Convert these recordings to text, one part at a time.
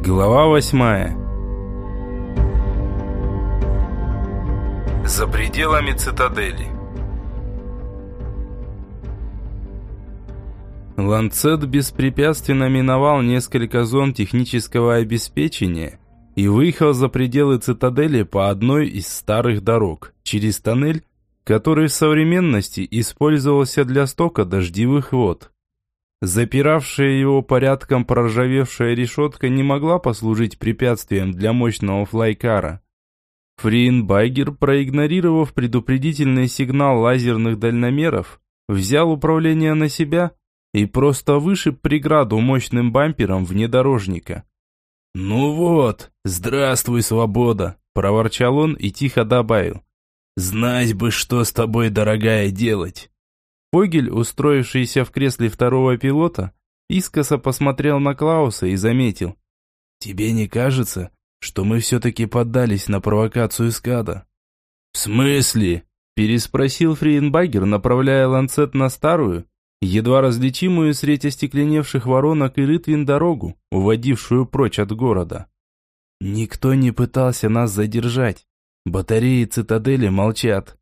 Глава восьмая За пределами цитадели Ланцет беспрепятственно миновал несколько зон технического обеспечения и выехал за пределы цитадели по одной из старых дорог, через тоннель, который в современности использовался для стока дождевых вод. Запиравшая его порядком проржавевшая решетка не могла послужить препятствием для мощного флайкара. Фриенбайгер, проигнорировав предупредительный сигнал лазерных дальномеров, взял управление на себя и просто вышиб преграду мощным бампером внедорожника. «Ну вот, здравствуй, свобода!» – проворчал он и тихо добавил. «Знать бы, что с тобой, дорогая, делать!» Фогель, устроившийся в кресле второго пилота, искоса посмотрел на Клауса и заметил. «Тебе не кажется, что мы все-таки поддались на провокацию скада?» «В смысле?» – переспросил Фриенбагер, направляя ланцет на старую, едва различимую средь остекленевших воронок и рытвин дорогу, уводившую прочь от города. «Никто не пытался нас задержать. Батареи цитадели молчат».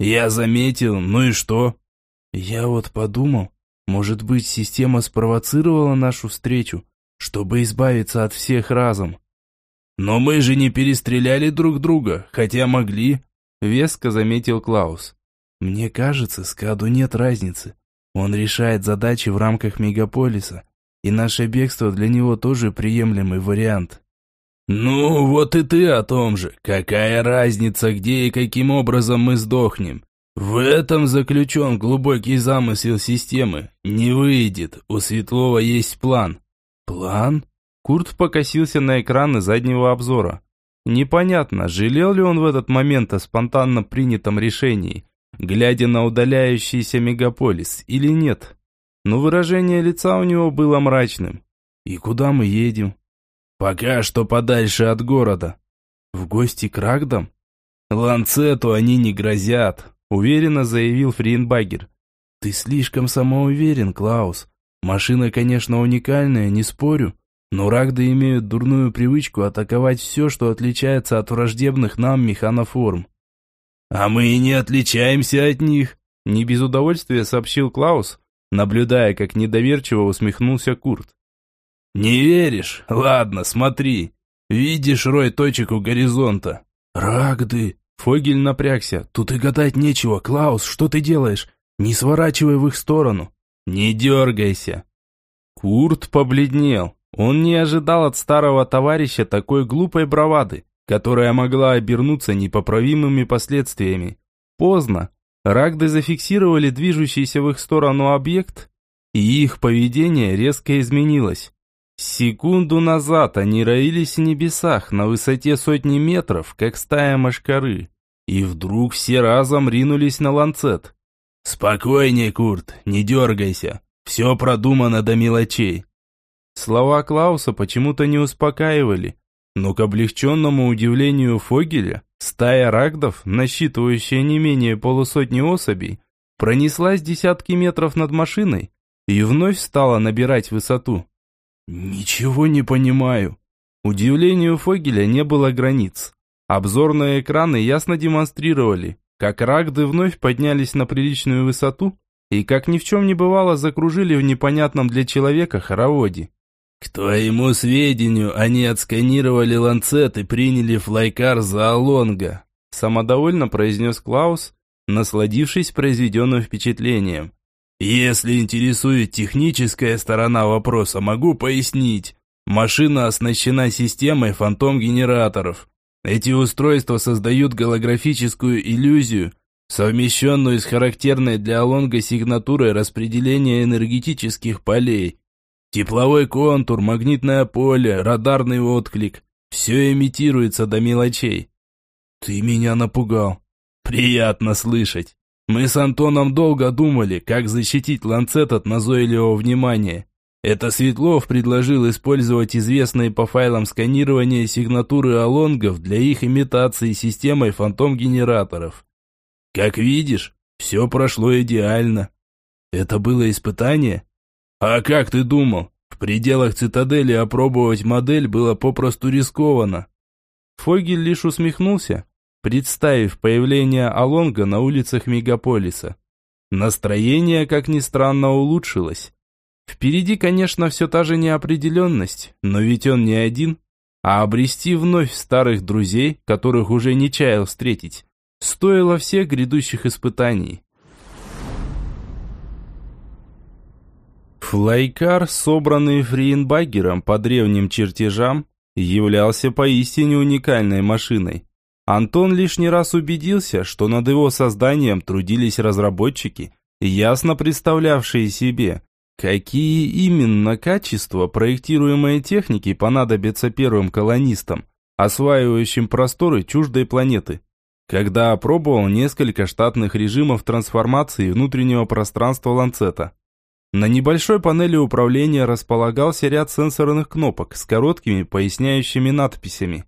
«Я заметил, ну и что?» Я вот подумал, может быть, система спровоцировала нашу встречу, чтобы избавиться от всех разом. Но мы же не перестреляли друг друга, хотя могли, веско заметил Клаус. Мне кажется, Скаду нет разницы. Он решает задачи в рамках мегаполиса, и наше бегство для него тоже приемлемый вариант. «Ну, вот и ты о том же. Какая разница, где и каким образом мы сдохнем? В этом заключен глубокий замысел системы. Не выйдет, у Светлова есть план. План? Курт покосился на экраны заднего обзора. Непонятно, жалел ли он в этот момент о спонтанно принятом решении, глядя на удаляющийся мегаполис, или нет. Но выражение лица у него было мрачным. «И куда мы едем?» «Пока что подальше от города». «В гости к Рагдам?» «Ланцету они не грозят уверенно заявил Фриенбагер. «Ты слишком самоуверен, Клаус. Машина, конечно, уникальная, не спорю, но рагды имеют дурную привычку атаковать все, что отличается от враждебных нам механоформ». «А мы и не отличаемся от них», – не без удовольствия сообщил Клаус, наблюдая, как недоверчиво усмехнулся Курт. «Не веришь? Ладно, смотри. Видишь рой точек у горизонта?» «Рагды!» Фогель напрягся. «Тут и гадать нечего. Клаус, что ты делаешь? Не сворачивай в их сторону». «Не дергайся». Курт побледнел. Он не ожидал от старого товарища такой глупой бравады, которая могла обернуться непоправимыми последствиями. Поздно. Рагды зафиксировали движущийся в их сторону объект, и их поведение резко изменилось. Секунду назад они роились в небесах на высоте сотни метров, как стая мошкары. И вдруг все разом ринулись на ланцет. «Спокойнее, Курт, не дергайся. Все продумано до мелочей». Слова Клауса почему-то не успокаивали, но к облегченному удивлению Фогеля стая рагдов, насчитывающая не менее полусотни особей, пронеслась десятки метров над машиной и вновь стала набирать высоту. «Ничего не понимаю». Удивлению Фогеля не было границ. Обзорные экраны ясно демонстрировали, как рагды вновь поднялись на приличную высоту и, как ни в чем не бывало, закружили в непонятном для человека хороводе. К твоему сведению, они отсканировали ланцет и приняли флайкар за Алонга, самодовольно произнес Клаус, насладившись произведенным впечатлением. Если интересует техническая сторона вопроса, могу пояснить. Машина оснащена системой фантом-генераторов. Эти устройства создают голографическую иллюзию, совмещенную с характерной для Алонга сигнатурой распределения энергетических полей. Тепловой контур, магнитное поле, радарный отклик – все имитируется до мелочей. Ты меня напугал. Приятно слышать. Мы с Антоном долго думали, как защитить ланцет от назойливого внимания. Это Светлов предложил использовать известные по файлам сканирования сигнатуры алонгов для их имитации системой фантом-генераторов. Как видишь, все прошло идеально. Это было испытание? А как ты думал? В пределах цитадели опробовать модель было попросту рискованно. Фогель лишь усмехнулся, представив появление Алонга на улицах мегаполиса. Настроение, как ни странно, улучшилось. Впереди, конечно, все та же неопределенность, но ведь он не один, а обрести вновь старых друзей, которых уже не чаял встретить, стоило всех грядущих испытаний. Флайкар, собранный Фриенбагером по древним чертежам, являлся поистине уникальной машиной. Антон лишний раз убедился, что над его созданием трудились разработчики, ясно представлявшие себе, какие именно качества проектируемой техники понадобятся первым колонистам, осваивающим просторы чуждой планеты. Когда опробовал несколько штатных режимов трансформации внутреннего пространства ланцета. На небольшой панели управления располагался ряд сенсорных кнопок с короткими поясняющими надписями.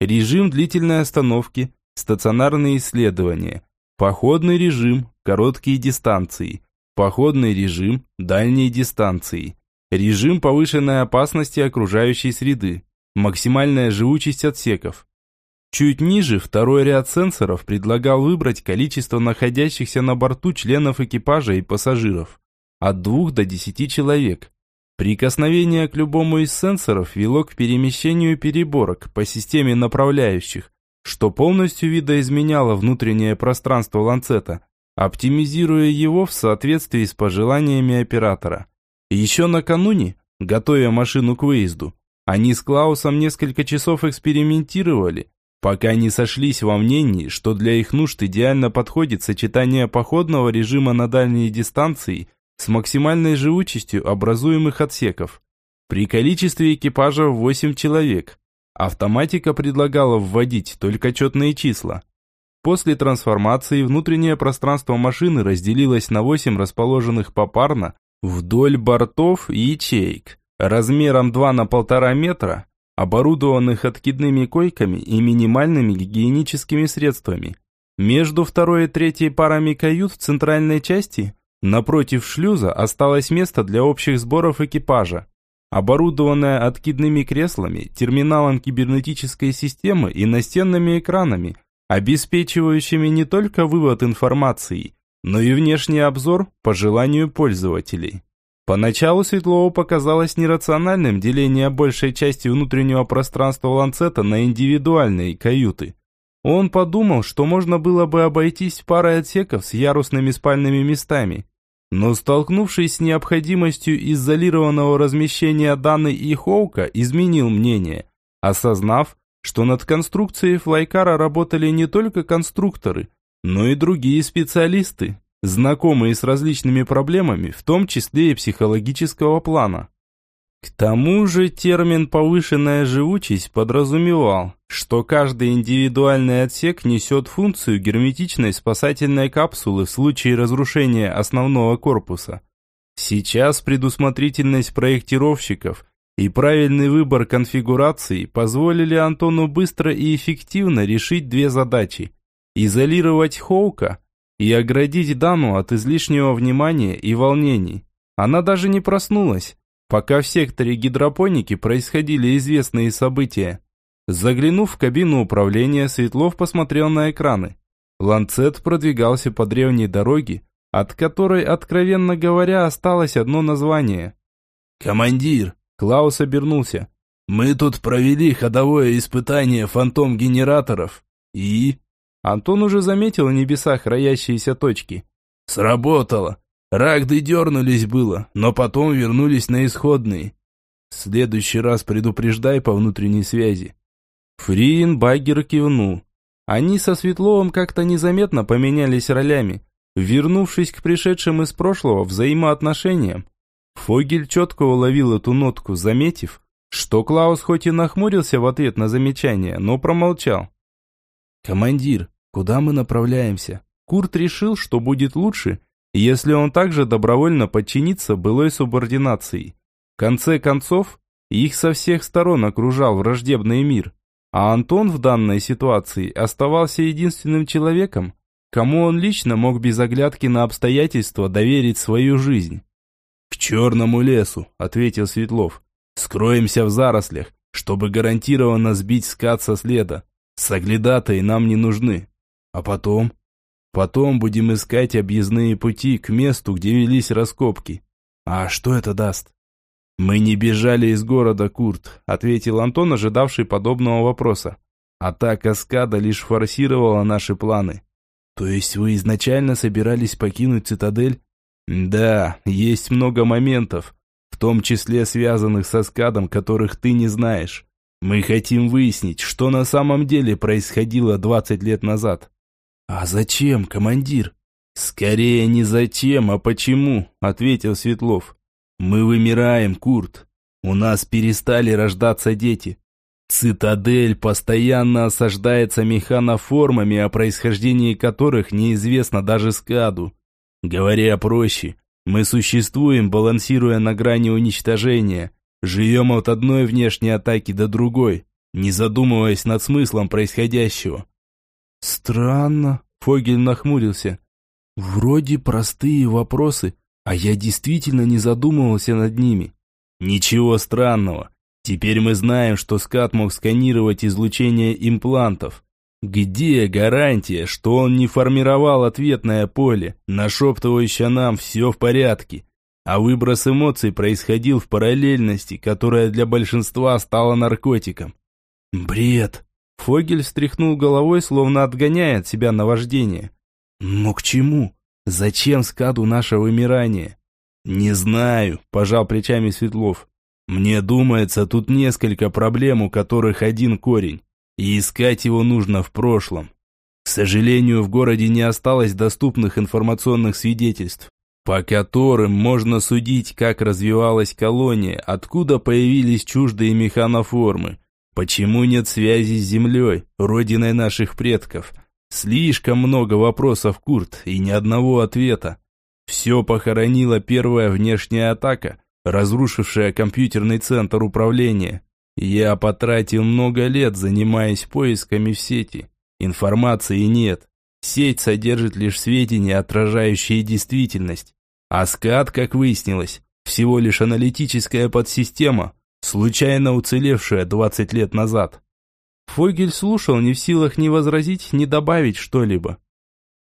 Режим длительной остановки, стационарные исследования, походный режим, короткие дистанции, походный режим, дальние дистанции, режим повышенной опасности окружающей среды, максимальная живучесть отсеков. Чуть ниже второй ряд сенсоров предлагал выбрать количество находящихся на борту членов экипажа и пассажиров от 2 до 10 человек. Прикосновение к любому из сенсоров вело к перемещению переборок по системе направляющих, что полностью видоизменяло внутреннее пространство ланцета, оптимизируя его в соответствии с пожеланиями оператора. Еще накануне, готовя машину к выезду, они с Клаусом несколько часов экспериментировали, пока не сошлись во мнении, что для их нужд идеально подходит сочетание походного режима на дальние дистанции с максимальной живучестью образуемых отсеков. При количестве экипажа в 8 человек автоматика предлагала вводить только четные числа. После трансформации внутреннее пространство машины разделилось на 8 расположенных попарно вдоль бортов ячеек, размером 2 на 1,5 метра, оборудованных откидными койками и минимальными гигиеническими средствами. Между второй и третьей парами кают в центральной части Напротив шлюза осталось место для общих сборов экипажа, оборудованное откидными креслами, терминалом кибернетической системы и настенными экранами, обеспечивающими не только вывод информации, но и внешний обзор по желанию пользователей. Поначалу Светлову показалось нерациональным деление большей части внутреннего пространства ланцета на индивидуальные каюты. Он подумал, что можно было бы обойтись парой отсеков с ярусными спальными местами. Но столкнувшись с необходимостью изолированного размещения данной и Хоука, изменил мнение, осознав, что над конструкцией флайкара работали не только конструкторы, но и другие специалисты, знакомые с различными проблемами, в том числе и психологического плана. К тому же термин «повышенная живучесть» подразумевал, что каждый индивидуальный отсек несет функцию герметичной спасательной капсулы в случае разрушения основного корпуса. Сейчас предусмотрительность проектировщиков и правильный выбор конфигурации позволили Антону быстро и эффективно решить две задачи – изолировать Хоука и оградить Дану от излишнего внимания и волнений. Она даже не проснулась, пока в секторе гидропоники происходили известные события. Заглянув в кабину управления, Светлов посмотрел на экраны. Ланцет продвигался по древней дороге, от которой, откровенно говоря, осталось одно название. «Командир!» Клаус обернулся. «Мы тут провели ходовое испытание фантом-генераторов. И...» Антон уже заметил в небесах роящиеся точки. «Сработало. Рагды дернулись было, но потом вернулись на исходные. В следующий раз предупреждай по внутренней связи. Фриин Баггер кивнул. Они со Светловым как-то незаметно поменялись ролями, вернувшись к пришедшим из прошлого взаимоотношениям. Фогель четко уловил эту нотку, заметив, что Клаус хоть и нахмурился в ответ на замечание, но промолчал. «Командир, куда мы направляемся?» Курт решил, что будет лучше, если он также добровольно подчинится былой субординации. В конце концов, их со всех сторон окружал враждебный мир, а Антон в данной ситуации оставался единственным человеком, кому он лично мог без оглядки на обстоятельства доверить свою жизнь. Черному лесу», — ответил Светлов. «Скроемся в зарослях, чтобы гарантированно сбить скат со следа. Соглядатые нам не нужны. А потом? Потом будем искать объездные пути к месту, где велись раскопки. А что это даст? Мы не бежали из города, Курт, ответил Антон, ожидавший подобного вопроса. Атака скада лишь форсировала наши планы. То есть вы изначально собирались покинуть цитадель? Да, есть много моментов, в том числе связанных со скадом, которых ты не знаешь. Мы хотим выяснить, что на самом деле происходило 20 лет назад. А зачем, командир? Скорее не зачем, а почему, ответил Светлов. Мы вымираем, Курт. У нас перестали рождаться дети. Цитадель постоянно осаждается механоформами, о происхождении которых неизвестно даже скаду. Говоря проще, мы существуем, балансируя на грани уничтожения, живем от одной внешней атаки до другой, не задумываясь над смыслом происходящего. Странно, Фогель нахмурился. Вроде простые вопросы, а я действительно не задумывался над ними. Ничего странного. Теперь мы знаем, что скат мог сканировать излучение имплантов. Где гарантия, что он не формировал ответное поле, нашептывающее нам «все в порядке», а выброс эмоций происходил в параллельности, которая для большинства стала наркотиком? Бред. Фогель встряхнул головой, словно отгоняя от себя наваждение. Но к чему? Зачем скаду наше вымирание? Не знаю, пожал плечами Светлов. Мне думается, тут несколько проблем, у которых один корень и искать его нужно в прошлом. К сожалению, в городе не осталось доступных информационных свидетельств, по которым можно судить, как развивалась колония, откуда появились чуждые механоформы, почему нет связи с Землей, родиной наших предков. Слишком много вопросов, Курт, и ни одного ответа. Все похоронила первая внешняя атака, разрушившая компьютерный центр управления. Я потратил много лет, занимаясь поисками в сети. Информации нет. Сеть содержит лишь сведения, отражающие действительность. А скат, как выяснилось, всего лишь аналитическая подсистема, случайно уцелевшая 20 лет назад. Фогель слушал, не в силах ни возразить, ни добавить что-либо.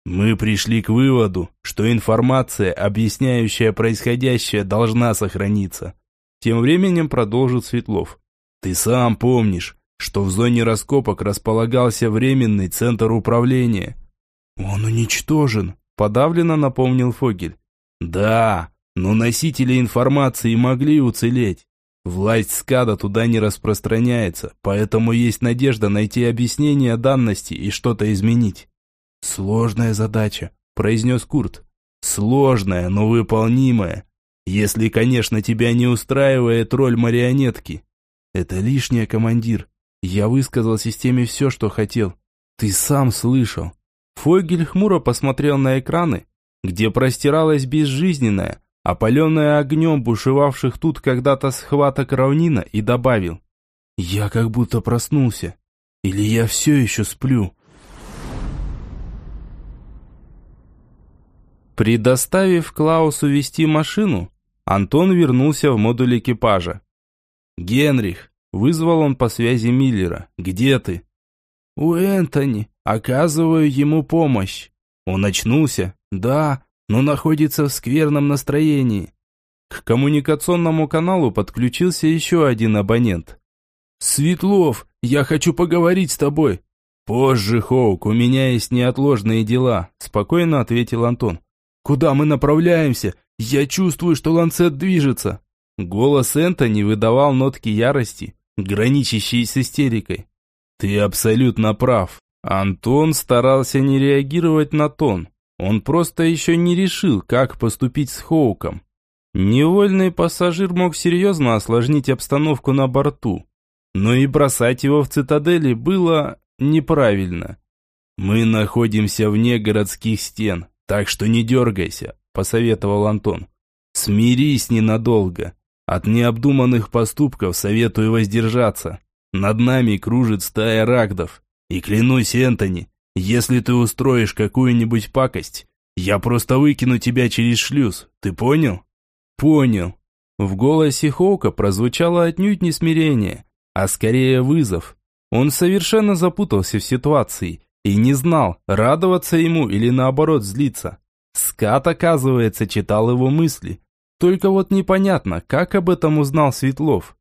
Мы пришли к выводу, что информация, объясняющая происходящее, должна сохраниться. Тем временем продолжил Светлов. Ты сам помнишь, что в зоне раскопок располагался временный центр управления. Он уничтожен, подавленно напомнил Фогель. Да, но носители информации могли уцелеть. Власть СКАДа туда не распространяется, поэтому есть надежда найти объяснение данности и что-то изменить. Сложная задача, произнес Курт. Сложная, но выполнимая. Если, конечно, тебя не устраивает роль марионетки. «Это лишнее, командир. Я высказал системе все, что хотел. Ты сам слышал». Фойгель хмуро посмотрел на экраны, где простиралась безжизненная, опаленная огнем бушевавших тут когда-то схваток равнина, и добавил. «Я как будто проснулся. Или я все еще сплю?» Предоставив Клаусу вести машину, Антон вернулся в модуль экипажа. «Генрих!» – вызвал он по связи Миллера. «Где ты?» «У Энтони. Оказываю ему помощь». «Он очнулся?» «Да, но находится в скверном настроении». К коммуникационному каналу подключился еще один абонент. «Светлов, я хочу поговорить с тобой». «Позже, Хоук, у меня есть неотложные дела», – спокойно ответил Антон. «Куда мы направляемся? Я чувствую, что ланцет движется». Голос Энтони выдавал нотки ярости, граничащие с истерикой. «Ты абсолютно прав». Антон старался не реагировать на тон. Он просто еще не решил, как поступить с Хоуком. Невольный пассажир мог серьезно осложнить обстановку на борту. Но и бросать его в цитадели было неправильно. «Мы находимся вне городских стен, так что не дергайся», – посоветовал Антон. «Смирись ненадолго. От необдуманных поступков советую воздержаться. Над нами кружит стая рагдов. И клянусь, Энтони, если ты устроишь какую-нибудь пакость, я просто выкину тебя через шлюз. Ты понял? понял». В голосе Хоука прозвучало отнюдь не смирение, а скорее вызов. Он совершенно запутался в ситуации и не знал, радоваться ему или наоборот злиться. Скат, оказывается, читал его мысли. Только вот непонятно, как об этом узнал Светлов.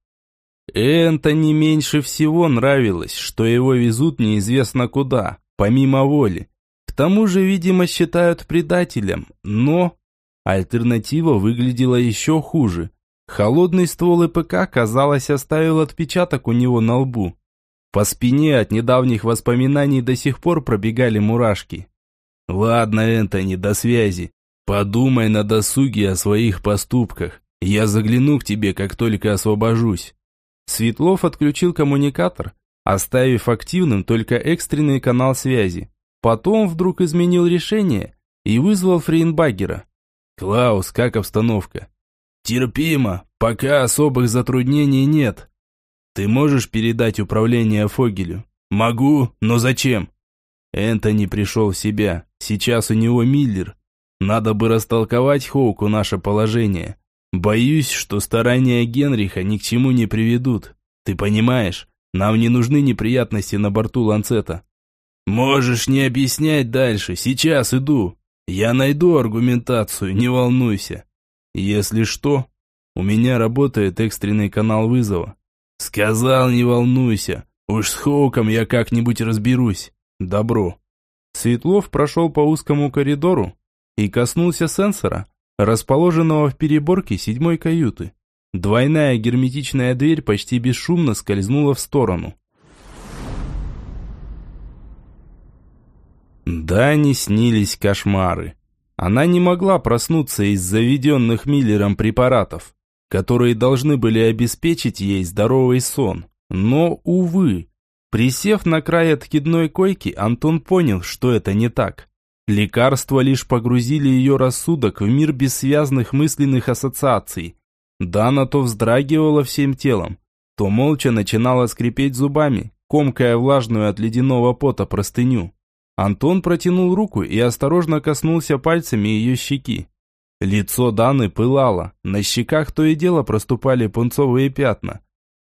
Энтони меньше всего нравилось, что его везут неизвестно куда, помимо воли. К тому же, видимо, считают предателем, но... Альтернатива выглядела еще хуже. Холодный ствол ИПК, казалось, оставил отпечаток у него на лбу. По спине от недавних воспоминаний до сих пор пробегали мурашки. «Ладно, Энтони, до связи. Подумай на досуге о своих поступках. Я загляну к тебе, как только освобожусь». Светлов отключил коммуникатор, оставив активным только экстренный канал связи. Потом вдруг изменил решение и вызвал Фрейнбагера. «Клаус, как обстановка?» «Терпимо, пока особых затруднений нет. Ты можешь передать управление Фогелю?» «Могу, но зачем?» Энтони пришел в себя. Сейчас у него Миллер. Надо бы растолковать Хоуку наше положение. Боюсь, что старания Генриха ни к чему не приведут. Ты понимаешь, нам не нужны неприятности на борту Ланцета. Можешь не объяснять дальше, сейчас иду. Я найду аргументацию, не волнуйся. Если что, у меня работает экстренный канал вызова. Сказал, не волнуйся. Уж с Хоуком я как-нибудь разберусь. Добро. Светлов прошел по узкому коридору и коснулся сенсора, расположенного в переборке седьмой каюты. Двойная герметичная дверь почти бесшумно скользнула в сторону. Да, не снились кошмары. Она не могла проснуться из заведенных Миллером препаратов, которые должны были обеспечить ей здоровый сон. Но, увы, присев на край откидной койки, Антон понял, что это не так. Лекарства лишь погрузили ее рассудок в мир бессвязных мысленных ассоциаций. Дана то вздрагивала всем телом, то молча начинала скрипеть зубами, комкая влажную от ледяного пота простыню. Антон протянул руку и осторожно коснулся пальцами ее щеки. Лицо Даны пылало, на щеках то и дело проступали пунцовые пятна.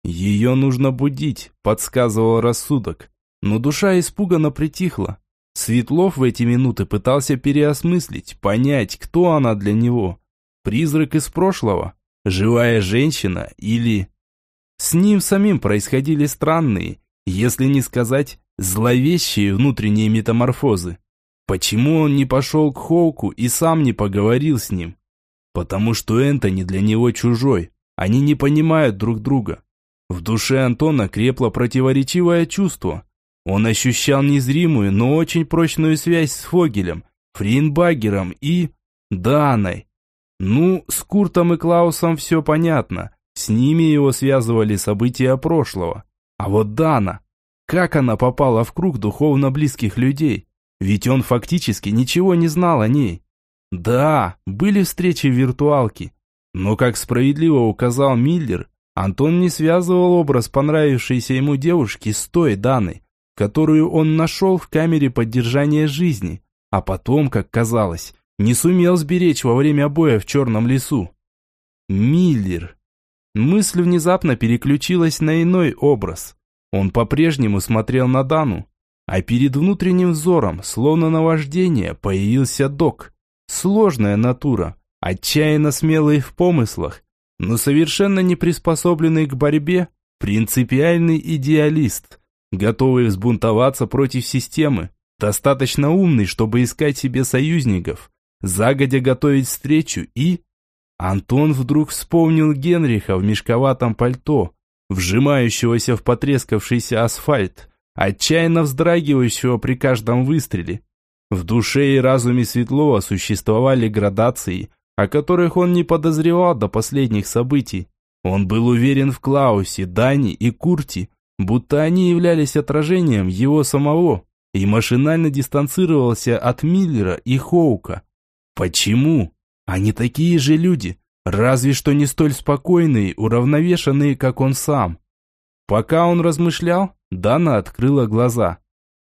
Ее нужно будить, подсказывал рассудок, но душа испуганно притихла. Светлов в эти минуты пытался переосмыслить, понять, кто она для него. Призрак из прошлого? Живая женщина? Или... С ним самим происходили странные, если не сказать, зловещие внутренние метаморфозы. Почему он не пошел к Хоуку и сам не поговорил с ним? Потому что Энтони для него чужой. Они не понимают друг друга. В душе Антона крепло противоречивое чувство. Он ощущал незримую, но очень прочную связь с Фогелем, Фринбагером и... Даной. Ну, с Куртом и Клаусом все понятно. С ними его связывали события прошлого. А вот Дана... Как она попала в круг духовно близких людей? Ведь он фактически ничего не знал о ней. Да, были встречи в виртуалке. Но, как справедливо указал Миллер, Антон не связывал образ понравившейся ему девушки с той Даной которую он нашел в камере поддержания жизни, а потом, как казалось, не сумел сберечь во время боя в черном лесу. Миллер. Мысль внезапно переключилась на иной образ. Он по-прежнему смотрел на Дану, а перед внутренним взором, словно наваждение, появился док. Сложная натура, отчаянно смелый в помыслах, но совершенно не приспособленный к борьбе, принципиальный идеалист – готовый взбунтоваться против системы, достаточно умный, чтобы искать себе союзников, загодя готовить встречу и... Антон вдруг вспомнил Генриха в мешковатом пальто, вжимающегося в потрескавшийся асфальт, отчаянно вздрагивающего при каждом выстреле. В душе и разуме Светлова существовали градации, о которых он не подозревал до последних событий. Он был уверен в Клаусе, Дани и Курти, будто они являлись отражением его самого, и машинально дистанцировался от Миллера и Хоука. Почему? Они такие же люди, разве что не столь спокойные, уравновешенные, как он сам. Пока он размышлял, Дана открыла глаза.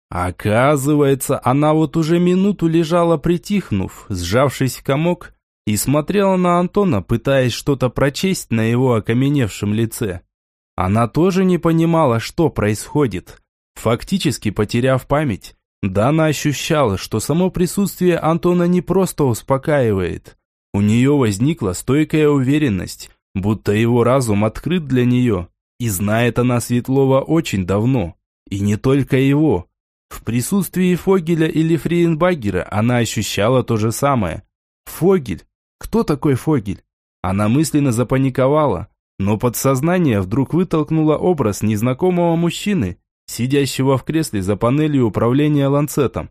Оказывается, она вот уже минуту лежала притихнув, сжавшись в комок, и смотрела на Антона, пытаясь что-то прочесть на его окаменевшем лице. Она тоже не понимала, что происходит. Фактически потеряв память, Дана ощущала, что само присутствие Антона не просто успокаивает. У нее возникла стойкая уверенность, будто его разум открыт для нее, и знает она Светлова очень давно. И не только его. В присутствии Фогеля или Фриенбагера она ощущала то же самое. Фогель кто такой Фогель? Она мысленно запаниковала, но подсознание вдруг вытолкнуло образ незнакомого мужчины, сидящего в кресле за панелью управления ланцетом.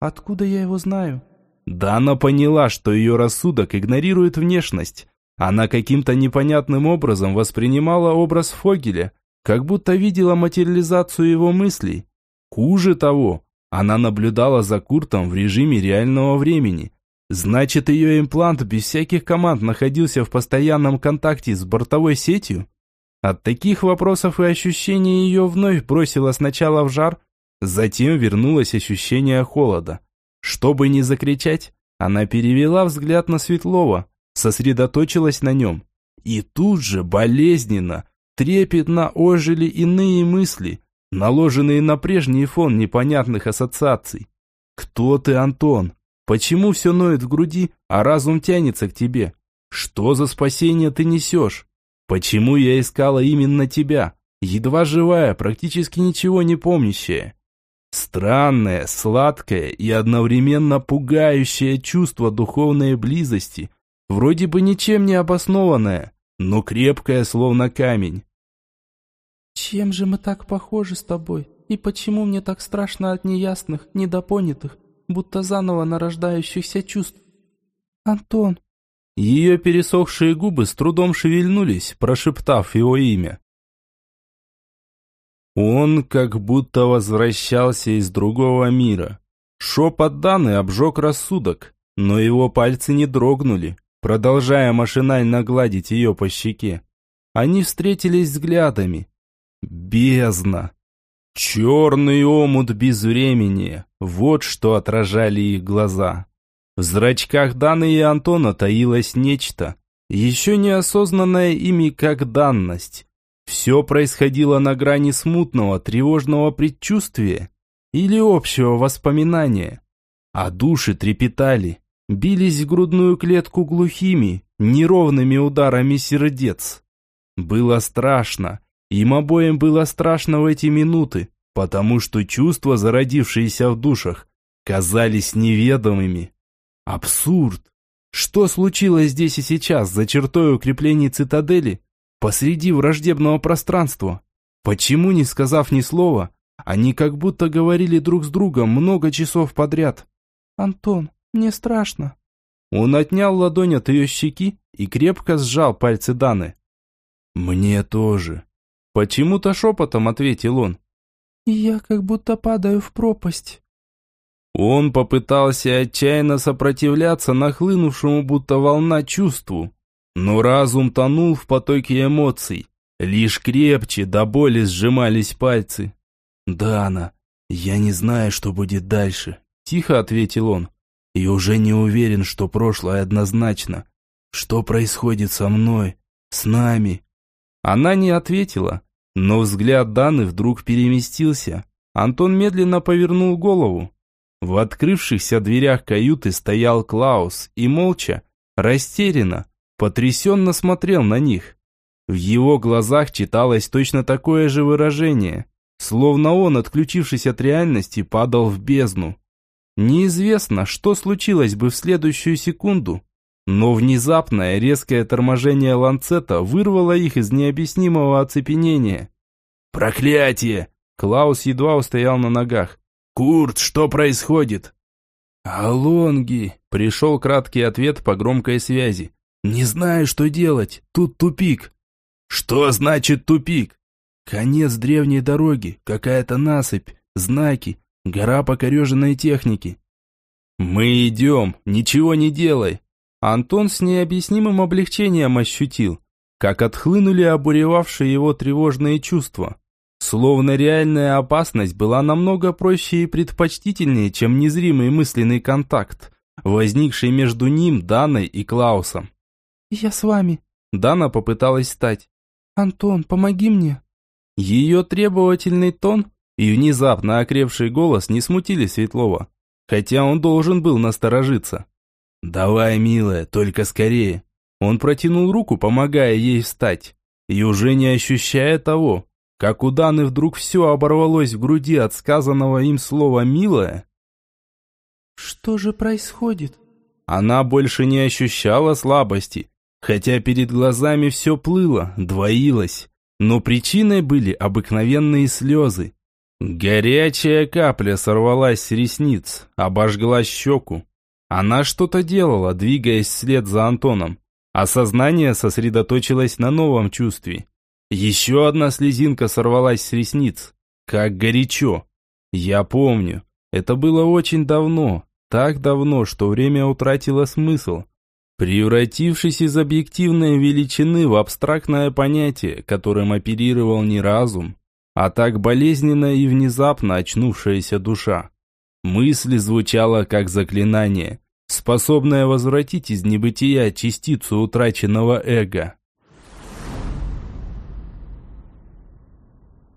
«Откуда я его знаю?» Да она поняла, что ее рассудок игнорирует внешность. Она каким-то непонятным образом воспринимала образ Фогеля, как будто видела материализацию его мыслей. Хуже того, она наблюдала за Куртом в режиме реального времени – Значит, ее имплант без всяких команд находился в постоянном контакте с бортовой сетью? От таких вопросов и ощущений ее вновь бросило сначала в жар, затем вернулось ощущение холода. Чтобы не закричать, она перевела взгляд на Светлова, сосредоточилась на нем. И тут же болезненно, трепетно ожили иные мысли, наложенные на прежний фон непонятных ассоциаций. «Кто ты, Антон? Почему все ноет в груди, а разум тянется к тебе? Что за спасение ты несешь? Почему я искала именно тебя, едва живая, практически ничего не помнящая? Странное, сладкое и одновременно пугающее чувство духовной близости, вроде бы ничем не обоснованное, но крепкое, словно камень. «Чем же мы так похожи с тобой? И почему мне так страшно от неясных, недопонятых, будто заново нарождающихся чувств. «Антон!» Ее пересохшие губы с трудом шевельнулись, прошептав его имя. Он как будто возвращался из другого мира. Шепот Даны обжег рассудок, но его пальцы не дрогнули, продолжая машинально гладить ее по щеке. Они встретились взглядами. Бездна! Черный омут безвремени, вот что отражали их глаза. В зрачках Даны и Антона таилось нечто, еще неосознанное ими как данность. Все происходило на грани смутного, тревожного предчувствия или общего воспоминания. А души трепетали, бились в грудную клетку глухими, неровными ударами сердец. Было страшно, им обоим было страшно в эти минуты, потому что чувства, зародившиеся в душах, казались неведомыми. Абсурд! Что случилось здесь и сейчас, за чертой укреплений цитадели, посреди враждебного пространства? Почему, не сказав ни слова, они как будто говорили друг с другом много часов подряд? «Антон, мне страшно». Он отнял ладонь от ее щеки и крепко сжал пальцы Даны. «Мне тоже», Почему-то шепотом ответил он. «Я как будто падаю в пропасть». Он попытался отчаянно сопротивляться нахлынувшему будто волна чувству, но разум тонул в потоке эмоций. Лишь крепче до боли сжимались пальцы. «Дана, я не знаю, что будет дальше», – тихо ответил он. «И уже не уверен, что прошлое однозначно. Что происходит со мной, с нами?» Она не ответила, но взгляд Даны вдруг переместился. Антон медленно повернул голову. В открывшихся дверях каюты стоял Клаус и молча, растерянно, потрясенно смотрел на них. В его глазах читалось точно такое же выражение, словно он, отключившись от реальности, падал в бездну. Неизвестно, что случилось бы в следующую секунду, но внезапное резкое торможение ланцета вырвало их из необъяснимого оцепенения. «Проклятие!» Клаус едва устоял на ногах. «Курт, что происходит?» «Алонги!» – пришел краткий ответ по громкой связи. «Не знаю, что делать. Тут тупик». «Что значит тупик?» «Конец древней дороги, какая-то насыпь, знаки, гора покореженной техники». «Мы идем, ничего не делай!» Антон с необъяснимым облегчением ощутил, как отхлынули обуревавшие его тревожные чувства. Словно реальная опасность была намного проще и предпочтительнее, чем незримый мысленный контакт, возникшей между ним, Даной и Клаусом. «Я с вами». Дана попыталась встать. «Антон, помоги мне». Ее требовательный тон и внезапно окрепший голос не смутили Светлова, хотя он должен был насторожиться. «Давай, милая, только скорее». Он протянул руку, помогая ей встать, и уже не ощущая того, как у Даны вдруг все оборвалось в груди от сказанного им слова «милая». «Что же происходит?» Она больше не ощущала слабости, хотя перед глазами все плыло, двоилось. Но причиной были обыкновенные слезы. Горячая капля сорвалась с ресниц, обожгла щеку. Она что-то делала, двигаясь вслед за Антоном, а сознание сосредоточилось на новом чувстве. Еще одна слезинка сорвалась с ресниц. Как горячо. Я помню, это было очень давно, так давно, что время утратило смысл превратившись из объективной величины в абстрактное понятие, которым оперировал не разум, а так болезненно и внезапно очнувшаяся душа. Мысль звучала как заклинание, способное возвратить из небытия частицу утраченного эго.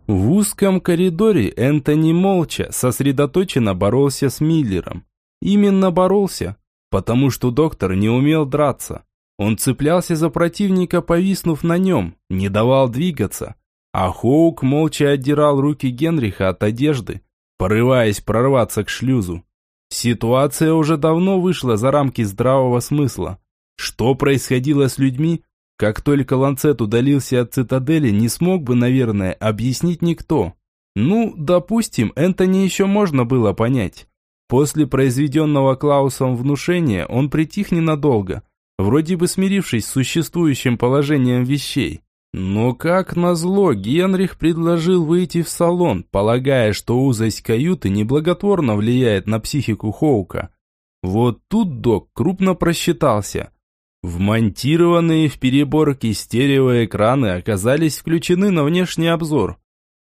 В узком коридоре Энтони молча, сосредоточенно боролся с Миллером. Именно боролся, потому что доктор не умел драться. Он цеплялся за противника, повиснув на нем, не давал двигаться. А Хоук молча отдирал руки Генриха от одежды, порываясь прорваться к шлюзу. Ситуация уже давно вышла за рамки здравого смысла. Что происходило с людьми, как только Ланцет удалился от цитадели, не смог бы, наверное, объяснить никто. Ну, допустим, Энтони еще можно было понять. После произведенного Клаусом внушения он притих ненадолго, вроде бы смирившись с существующим положением вещей. Но как назло, Генрих предложил выйти в салон, полагая, что узость каюты неблаготворно влияет на психику Хоука. Вот тут док крупно просчитался. Вмонтированные в переборки стереоэкраны оказались включены на внешний обзор,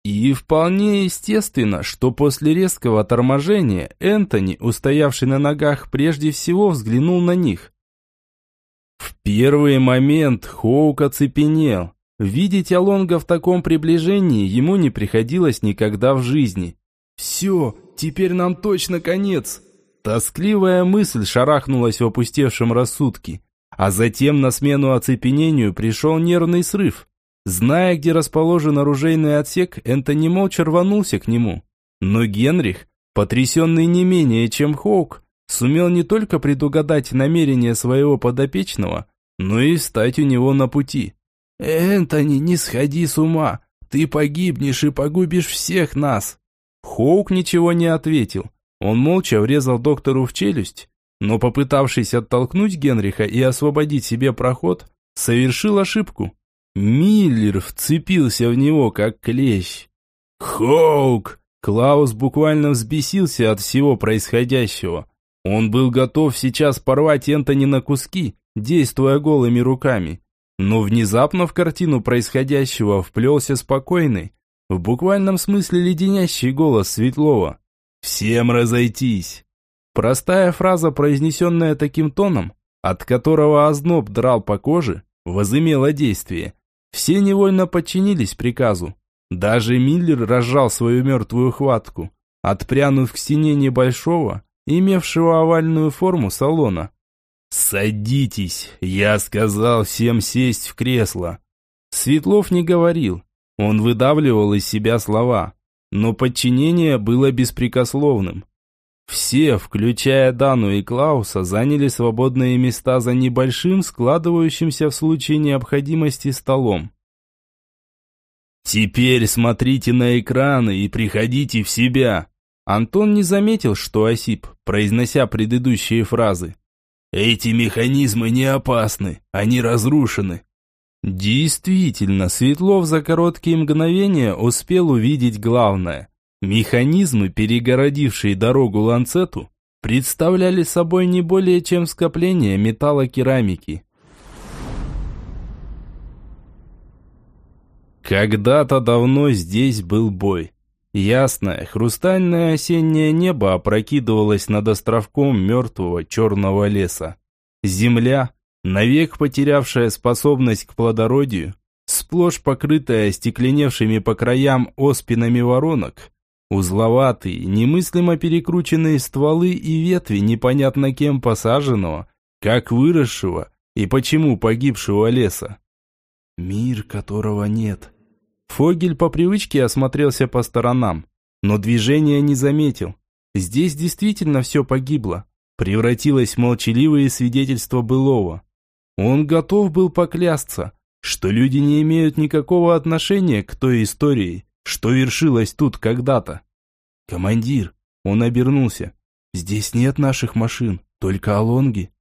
и вполне естественно, что после резкого торможения Энтони, устоявший на ногах, прежде всего взглянул на них. В первый момент Хоук оцепенел. Видеть Алонга в таком приближении ему не приходилось никогда в жизни. «Все, теперь нам точно конец!» Тоскливая мысль шарахнулась в опустевшем рассудке, а затем на смену оцепенению пришел нервный срыв. Зная, где расположен оружейный отсек, Энтони молча рванулся к нему. Но Генрих, потрясенный не менее, чем Хоук, сумел не только предугадать намерения своего подопечного, но и встать у него на пути. «Энтони, не сходи с ума! Ты погибнешь и погубишь всех нас!» Хоук ничего не ответил. Он молча врезал доктору в челюсть, но попытавшись оттолкнуть Генриха и освободить себе проход, совершил ошибку. Миллер вцепился в него, как клещ. «Хоук!» Клаус буквально взбесился от всего происходящего. Он был готов сейчас порвать Энтони на куски, действуя голыми руками. Но внезапно в картину происходящего вплелся спокойный, в буквальном смысле леденящий голос Светлова. «Всем разойтись!» Простая фраза, произнесенная таким тоном, от которого озноб драл по коже, возымела действие. Все невольно подчинились приказу. Даже Миллер разжал свою мертвую хватку, отпрянув к стене небольшого, имевшего овальную форму салона. «Садитесь!» Я сказал всем сесть в кресло. Светлов не говорил. Он выдавливал из себя слова. Но подчинение было беспрекословным. Все, включая Дану и Клауса, заняли свободные места за небольшим, складывающимся в случае необходимости столом. «Теперь смотрите на экраны и приходите в себя!» Антон не заметил, что осип, произнося предыдущие фразы. «Эти механизмы не опасны, они разрушены». Действительно, Светлов за короткие мгновения успел увидеть главное – Механизмы, перегородившие дорогу ланцету, представляли собой не более чем скопление металлокерамики. Когда-то давно здесь был бой. Ясное, хрустальное осеннее небо опрокидывалось над островком мертвого черного леса. Земля, навек потерявшая способность к плодородию, сплошь покрытая стекленевшими по краям оспинами воронок, узловатые, немыслимо перекрученные стволы и ветви непонятно кем посаженного, как выросшего и почему погибшего леса. Мир, которого нет. Фогель по привычке осмотрелся по сторонам, но движения не заметил. Здесь действительно все погибло, превратилось в молчаливые свидетельства былого. Он готов был поклясться, что люди не имеют никакого отношения к той истории, что вершилось тут когда-то. «Командир!» Он обернулся. «Здесь нет наших машин, только алонги».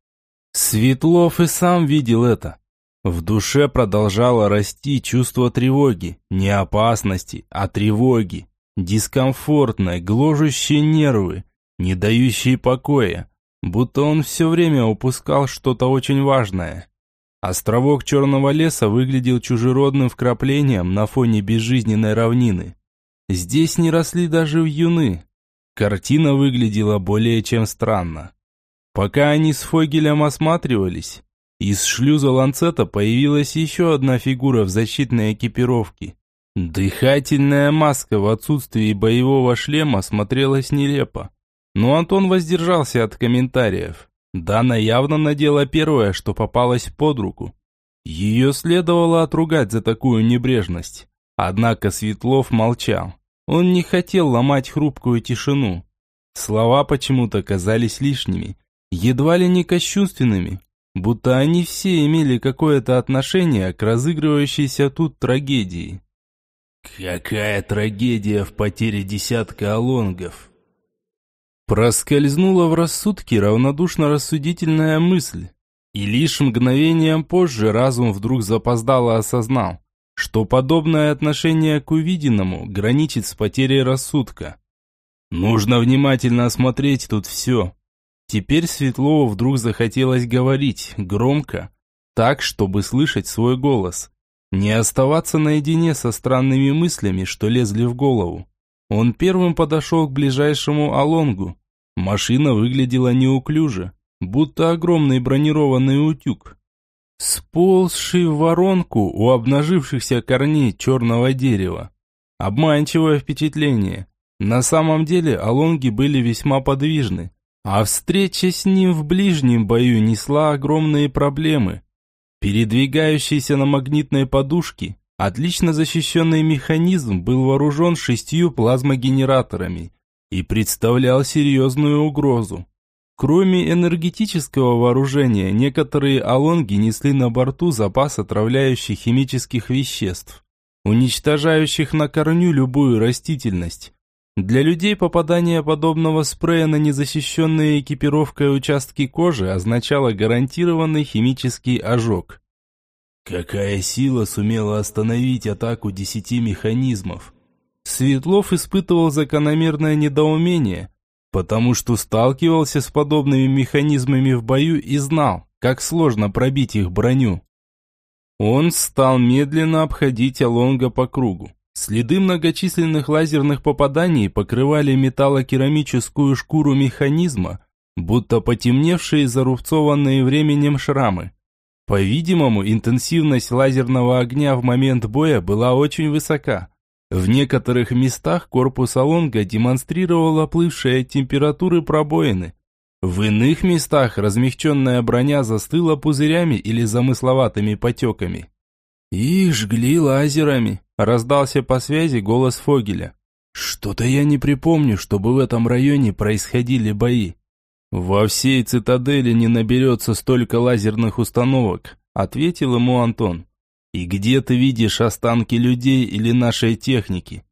Светлов и сам видел это. В душе продолжало расти чувство тревоги, не опасности, а тревоги, дискомфортной, гложущей нервы, не дающей покоя, будто он все время упускал что-то очень важное. Островок Черного леса выглядел чужеродным вкраплением на фоне безжизненной равнины. Здесь не росли даже вьюны. Картина выглядела более чем странно. Пока они с Фогелем осматривались, из шлюза ланцета появилась еще одна фигура в защитной экипировке. Дыхательная маска в отсутствии боевого шлема смотрелась нелепо. Но Антон воздержался от комментариев. Дана явно надела первое, что попалось под руку. Ее следовало отругать за такую небрежность. Однако Светлов молчал. Он не хотел ломать хрупкую тишину. Слова почему-то казались лишними, едва ли не кощунственными, будто они все имели какое-то отношение к разыгрывающейся тут трагедии. «Какая трагедия в потере десятка алонгов?» Проскользнула в рассудке равнодушно-рассудительная мысль, и лишь мгновением позже разум вдруг запоздало осознал, что подобное отношение к увиденному граничит с потерей рассудка. Нужно внимательно осмотреть тут все. Теперь Светлову вдруг захотелось говорить, громко, так, чтобы слышать свой голос. Не оставаться наедине со странными мыслями, что лезли в голову. Он первым подошел к ближайшему алонгу. Машина выглядела неуклюже, будто огромный бронированный утюг. Сползший в воронку у обнажившихся корней черного дерева. Обманчивое впечатление. На самом деле алонги были весьма подвижны, а встреча с ним в ближнем бою несла огромные проблемы. Передвигающийся на магнитной подушке, Отлично защищенный механизм был вооружен шестью плазмогенераторами и представлял серьезную угрозу. Кроме энергетического вооружения, некоторые алонги несли на борту запас отравляющих химических веществ, уничтожающих на корню любую растительность. Для людей попадание подобного спрея на незащищенные экипировкой участки кожи означало гарантированный химический ожог – Какая сила сумела остановить атаку десяти механизмов? Светлов испытывал закономерное недоумение, потому что сталкивался с подобными механизмами в бою и знал, как сложно пробить их броню. Он стал медленно обходить Алонга по кругу. Следы многочисленных лазерных попаданий покрывали металлокерамическую шкуру механизма, будто потемневшие зарубцованные временем шрамы. По-видимому, интенсивность лазерного огня в момент боя была очень высока. В некоторых местах корпус Алонга демонстрировал оплывшие температуры пробоины. В иных местах размягченная броня застыла пузырями или замысловатыми потеками. «Их жгли лазерами», – раздался по связи голос Фогеля. «Что-то я не припомню, чтобы в этом районе происходили бои». «Во всей цитадели не наберется столько лазерных установок», ответил ему Антон. «И где ты видишь останки людей или нашей техники?»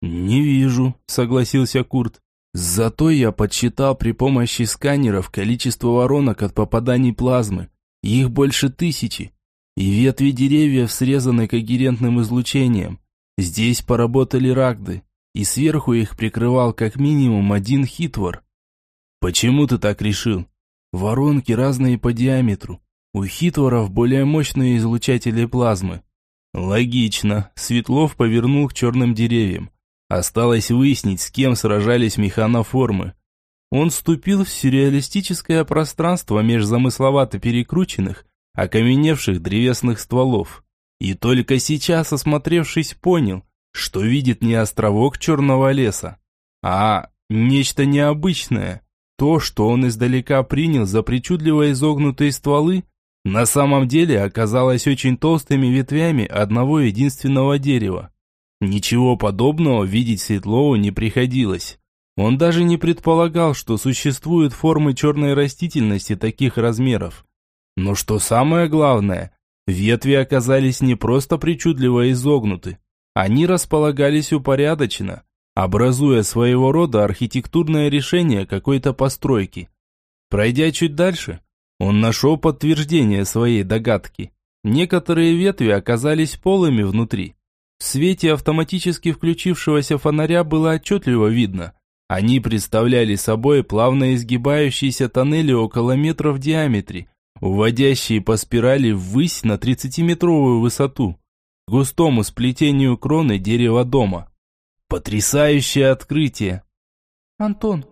«Не вижу», согласился Курт. «Зато я подсчитал при помощи сканеров количество воронок от попаданий плазмы. Их больше тысячи. И ветви деревьев срезаны когерентным излучением. Здесь поработали рагды, и сверху их прикрывал как минимум один хитвор. «Почему ты так решил?» «Воронки разные по диаметру. У хитворов более мощные излучатели плазмы». «Логично», — Светлов повернул к черным деревьям. Осталось выяснить, с кем сражались механоформы. Он вступил в сюрреалистическое пространство меж замысловато перекрученных, окаменевших древесных стволов. И только сейчас, осмотревшись, понял, что видит не островок черного леса, а нечто необычное. То, что он издалека принял за причудливо изогнутые стволы, на самом деле оказалось очень толстыми ветвями одного единственного дерева. Ничего подобного видеть Светлову не приходилось. Он даже не предполагал, что существуют формы черной растительности таких размеров. Но что самое главное, ветви оказались не просто причудливо изогнуты, они располагались упорядоченно, образуя своего рода архитектурное решение какой-то постройки. Пройдя чуть дальше, он нашел подтверждение своей догадки. Некоторые ветви оказались полыми внутри. В свете автоматически включившегося фонаря было отчетливо видно. Они представляли собой плавно изгибающиеся тоннели около метра в диаметре, уводящие по спирали ввысь на 30-метровую высоту, густому сплетению кроны дерева дома. Потрясающее открытие! «Антон!»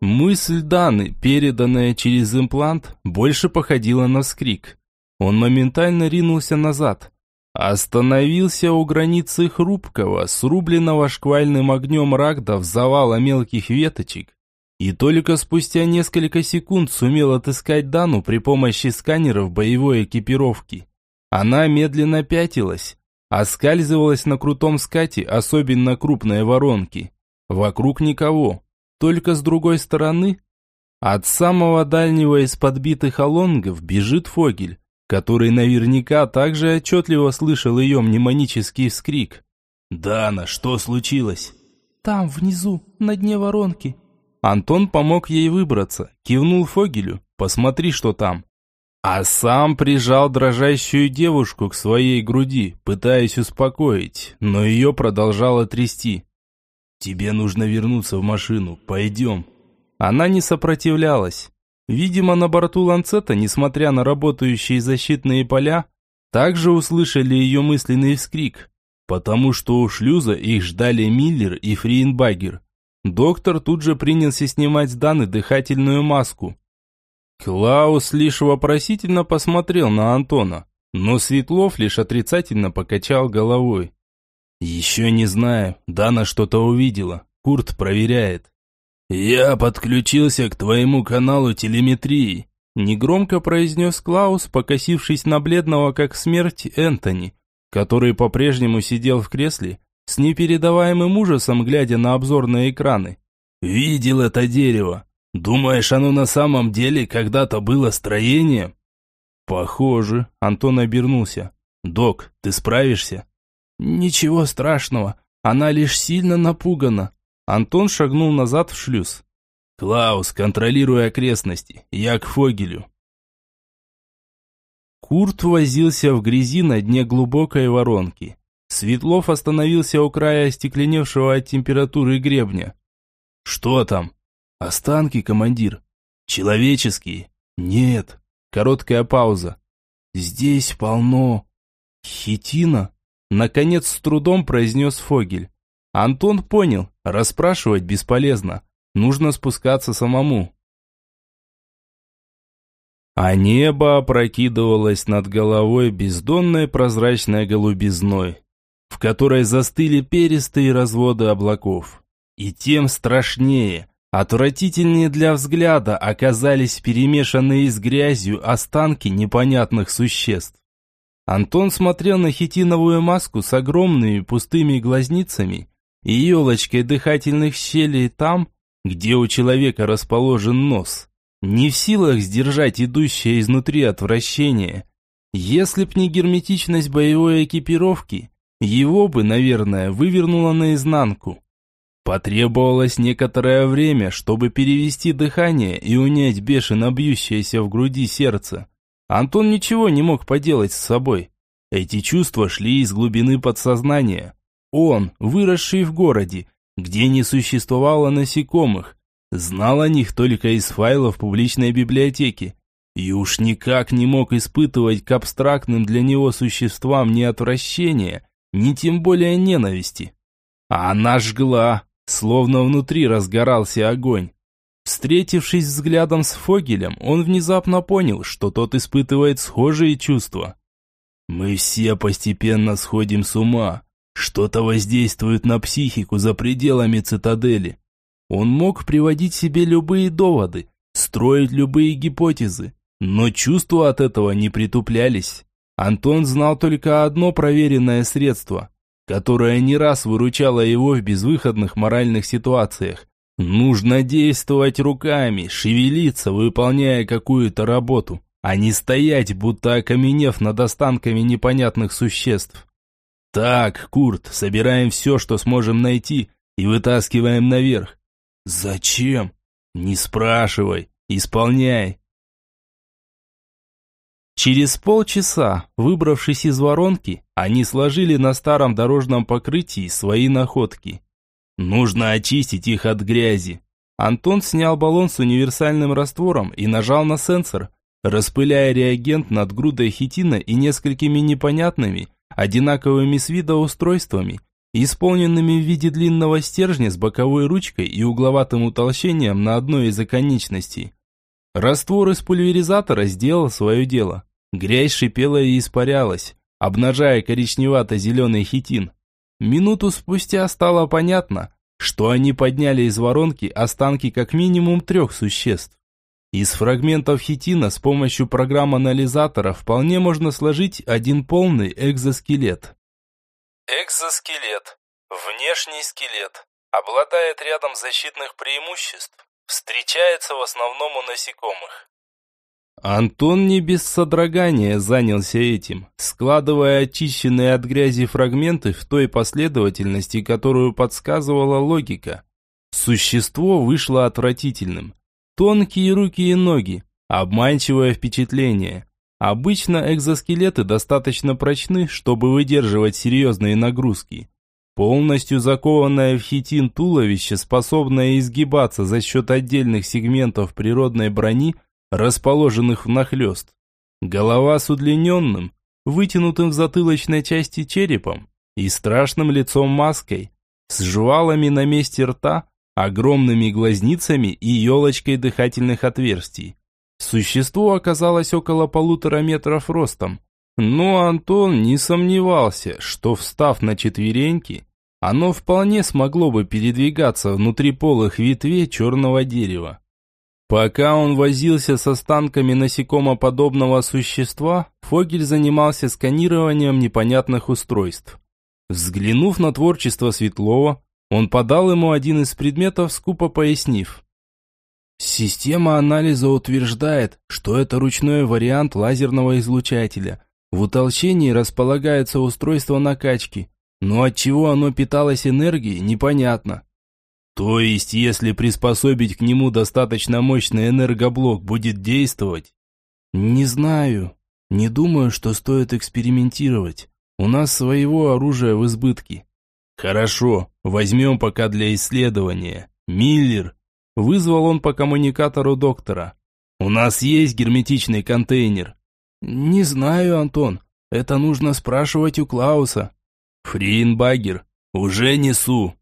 Мысль Даны, переданная через имплант, больше походила на скрик. Он моментально ринулся назад. Остановился у границы хрупкого, срубленного шквальным огнем рагдов завала мелких веточек, и только спустя несколько секунд сумел отыскать Дану при помощи сканеров боевой экипировки. Она медленно пятилась, оскальзывалась на крутом скате особенно крупные воронки. Вокруг никого, только с другой стороны, от самого дальнего из подбитых алонгов бежит Фогель, который наверняка также отчетливо слышал ее мнемонический вскрик. «Дана, что случилось?» «Там, внизу, на дне воронки», Антон помог ей выбраться, кивнул Фогелю, посмотри, что там. А сам прижал дрожащую девушку к своей груди, пытаясь успокоить, но ее продолжало трясти. «Тебе нужно вернуться в машину, пойдем». Она не сопротивлялась. Видимо, на борту ланцета, несмотря на работающие защитные поля, также услышали ее мысленный вскрик, потому что у шлюза их ждали Миллер и Фриенбагер. Доктор тут же принялся снимать с Даны дыхательную маску. Клаус лишь вопросительно посмотрел на Антона, но Светлов лишь отрицательно покачал головой. «Еще не знаю, Дана что-то увидела, Курт проверяет». «Я подключился к твоему каналу телеметрии», негромко произнес Клаус, покосившись на бледного как смерть Энтони, который по-прежнему сидел в кресле с непередаваемым ужасом глядя на обзорные экраны. «Видел это дерево? Думаешь, оно на самом деле когда-то было строением?» «Похоже», — Антон обернулся. «Док, ты справишься?» «Ничего страшного, она лишь сильно напугана». Антон шагнул назад в шлюз. «Клаус, контролируй окрестности, я к Фогелю». Курт возился в грязи на дне глубокой воронки. Светлов остановился у края остекленевшего от температуры гребня. «Что там?» «Останки, командир». «Человеческие?» «Нет». Короткая пауза. «Здесь полно...» «Хитина?» Наконец с трудом произнес Фогель. Антон понял, расспрашивать бесполезно. Нужно спускаться самому. А небо опрокидывалось над головой бездонной прозрачной голубизной в которой застыли перистые разводы облаков. И тем страшнее, отвратительнее для взгляда оказались перемешанные с грязью останки непонятных существ. Антон смотрел на хитиновую маску с огромными пустыми глазницами и елочкой дыхательных щелей там, где у человека расположен нос, не в силах сдержать идущее изнутри отвращение. Если б не герметичность боевой экипировки, его бы, наверное, вывернуло наизнанку. Потребовалось некоторое время, чтобы перевести дыхание и унять бешено бьющееся в груди сердце. Антон ничего не мог поделать с собой. Эти чувства шли из глубины подсознания. Он, выросший в городе, где не существовало насекомых, знал о них только из файлов публичной библиотеки. И уж никак не мог испытывать к абстрактным для него существам ни отвращения, ни тем более ненависти. А она жгла, словно внутри разгорался огонь. Встретившись взглядом с Фогелем, он внезапно понял, что тот испытывает схожие чувства. «Мы все постепенно сходим с ума. Что-то воздействует на психику за пределами цитадели». Он мог приводить себе любые доводы, строить любые гипотезы, но чувства от этого не притуплялись. Антон знал только одно проверенное средство, которое не раз выручало его в безвыходных моральных ситуациях. Нужно действовать руками, шевелиться, выполняя какую-то работу, а не стоять, будто окаменев над останками непонятных существ. Так, Курт, собираем все, что сможем найти, и вытаскиваем наверх. Зачем? Не спрашивай, исполняй. Через полчаса, выбравшись из воронки, они сложили на старом дорожном покрытии свои находки. Нужно очистить их от грязи. Антон снял баллон с универсальным раствором и нажал на сенсор, распыляя реагент над грудой хитина и несколькими непонятными, одинаковыми с вида устройствами, исполненными в виде длинного стержня с боковой ручкой и угловатым утолщением на одной из оконечностей. Раствор из пульверизатора сделал свое дело. Грязь шипела и испарялась, обнажая коричневато-зеленый хитин. Минуту спустя стало понятно, что они подняли из воронки останки как минимум трех существ. Из фрагментов хитина с помощью программ-анализатора вполне можно сложить один полный экзоскелет. Экзоскелет. Внешний скелет. Обладает рядом защитных преимуществ. Встречается в основном у насекомых. Антон не без содрогания занялся этим, складывая очищенные от грязи фрагменты в той последовательности, которую подсказывала логика. Существо вышло отвратительным. Тонкие руки и ноги, обманчивое впечатление. Обычно экзоскелеты достаточно прочны, чтобы выдерживать серьезные нагрузки. Полностью закованное в хитин туловище, способное изгибаться за счет отдельных сегментов природной брони, расположенных внахлёст. Голова с удлиненным, вытянутым в затылочной части черепом и страшным лицом маской, с жвалами на месте рта, огромными глазницами и елочкой дыхательных отверстий. Существо оказалось около полутора метров ростом, но Антон не сомневался, что встав на четвереньки, оно вполне смогло бы передвигаться внутри полых ветвей черного дерева. Пока он возился с останками насекомоподобного существа, Фогель занимался сканированием непонятных устройств. Взглянув на творчество Светлова, он подал ему один из предметов, скупо пояснив. Система анализа утверждает, что это ручной вариант лазерного излучателя. В утолщении располагается устройство накачки, но от чего оно питалось энергией, непонятно. То есть, если приспособить к нему достаточно мощный энергоблок, будет действовать? Не знаю. Не думаю, что стоит экспериментировать. У нас своего оружия в избытке. Хорошо, возьмем пока для исследования. Миллер, Вызвал он по коммуникатору доктора. «У нас есть герметичный контейнер?» «Не знаю, Антон. Это нужно спрашивать у Клауса». «Фринбагер, уже несу».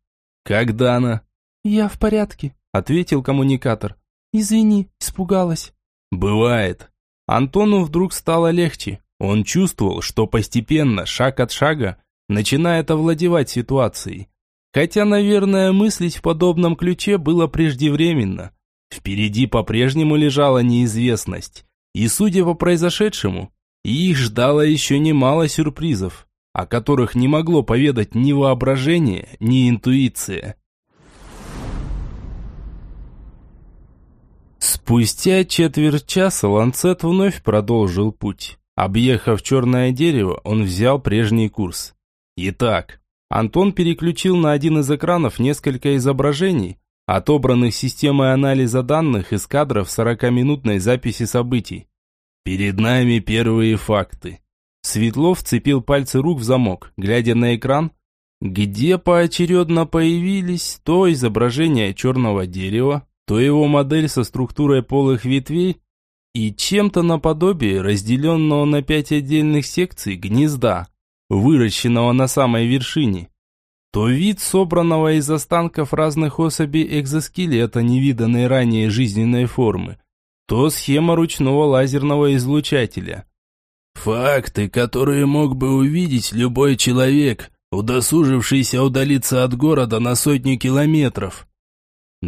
«Как Дана?» «Я в порядке», — ответил коммуникатор. «Извини, испугалась». «Бывает». Антону вдруг стало легче. Он чувствовал, что постепенно, шаг от шага, начинает овладевать ситуацией. Хотя, наверное, мыслить в подобном ключе было преждевременно. Впереди по-прежнему лежала неизвестность. И, судя по произошедшему, их ждало еще немало сюрпризов, о которых не могло поведать ни воображение, ни интуиция. Спустя четверть часа Ланцет вновь продолжил путь. Объехав черное дерево, он взял прежний курс. Итак, Антон переключил на один из экранов несколько изображений, отобранных системой анализа данных из кадров 40-минутной записи событий. Перед нами первые факты. Светлов вцепил пальцы рук в замок, глядя на экран, где поочередно появились то изображение черного дерева, то его модель со структурой полых ветвей и чем-то наподобие разделенного на пять отдельных секций гнезда, выращенного на самой вершине. то вид собранного из останков разных особей экзоскелета невиданной ранее жизненной формы, то схема ручного лазерного излучателя. Факты, которые мог бы увидеть любой человек, удосужившийся удалиться от города на сотню километров.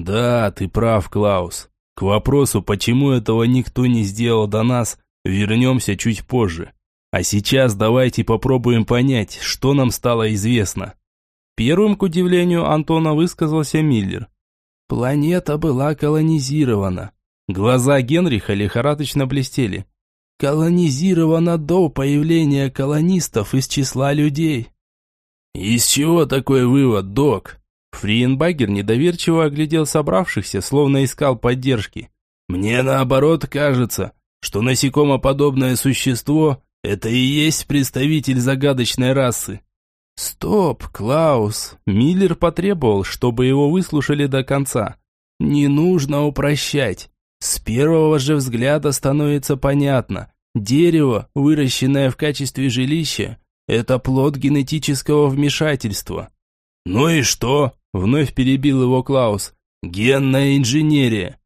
Да, ты прав, Клаус. К вопросу, почему этого никто не сделал до нас, вернемся чуть позже. А сейчас давайте попробуем понять, что нам стало известно. Первым, к удивлению Антона, высказался Миллер. Планета была колонизирована. Глаза Генриха лихорадочно блестели. Колонизирована до появления колонистов из числа людей. Из чего такой вывод, док? Фриенбагер недоверчиво оглядел собравшихся, словно искал поддержки. Мне наоборот кажется, что насекомоподобное существо – это и есть представитель загадочной расы. «Стоп, Клаус!» Миллер потребовал, чтобы его выслушали до конца. «Не нужно упрощать. С первого же взгляда становится понятно. Дерево, выращенное в качестве жилища, это плод генетического вмешательства». «Ну и что?» – вновь перебил его Клаус. «Генная инженерия».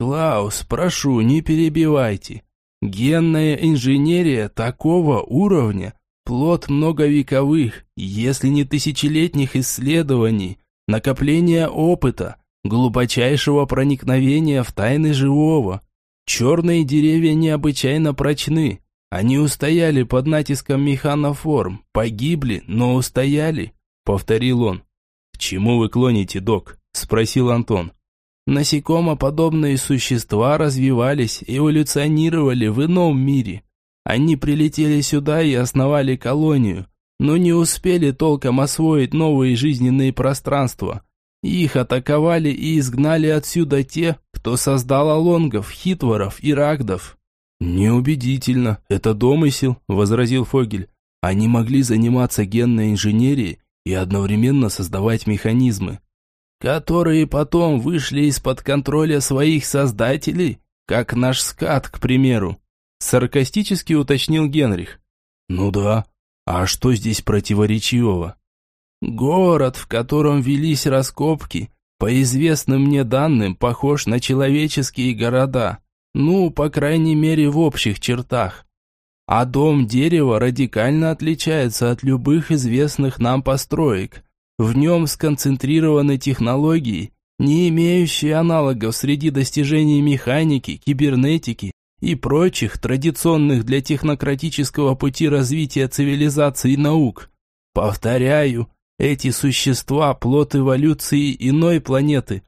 «Клаус, прошу, не перебивайте. Генная инженерия такого уровня, плод многовековых, если не тысячелетних исследований, накопления опыта, глубочайшего проникновения в тайны живого. Черные деревья необычайно прочны. Они устояли под натиском механоформ, погибли, но устояли, повторил он. Чему вы клоните, док? спросил Антон. Насекомоподобные существа развивались, эволюционировали в ином мире. Они прилетели сюда и основали колонию, но не успели толком освоить новые жизненные пространства. Их атаковали и изгнали отсюда те, кто создал алонгов, хитворов и рагдов. «Неубедительно, это домысел», – возразил Фогель. «Они могли заниматься генной инженерией и одновременно создавать механизмы, которые потом вышли из-под контроля своих создателей, как наш скат, к примеру», – саркастически уточнил Генрих. «Ну да, а что здесь противоречивого?» Город, в котором велись раскопки, по известным мне данным, похож на человеческие города. Ну, по крайней мере, в общих чертах. А дом дерева радикально отличается от любых известных нам построек. В нем сконцентрированы технологии, не имеющие аналогов среди достижений механики, кибернетики и прочих традиционных для технократического пути развития цивилизации наук. Повторяю, эти существа – плод эволюции иной планеты,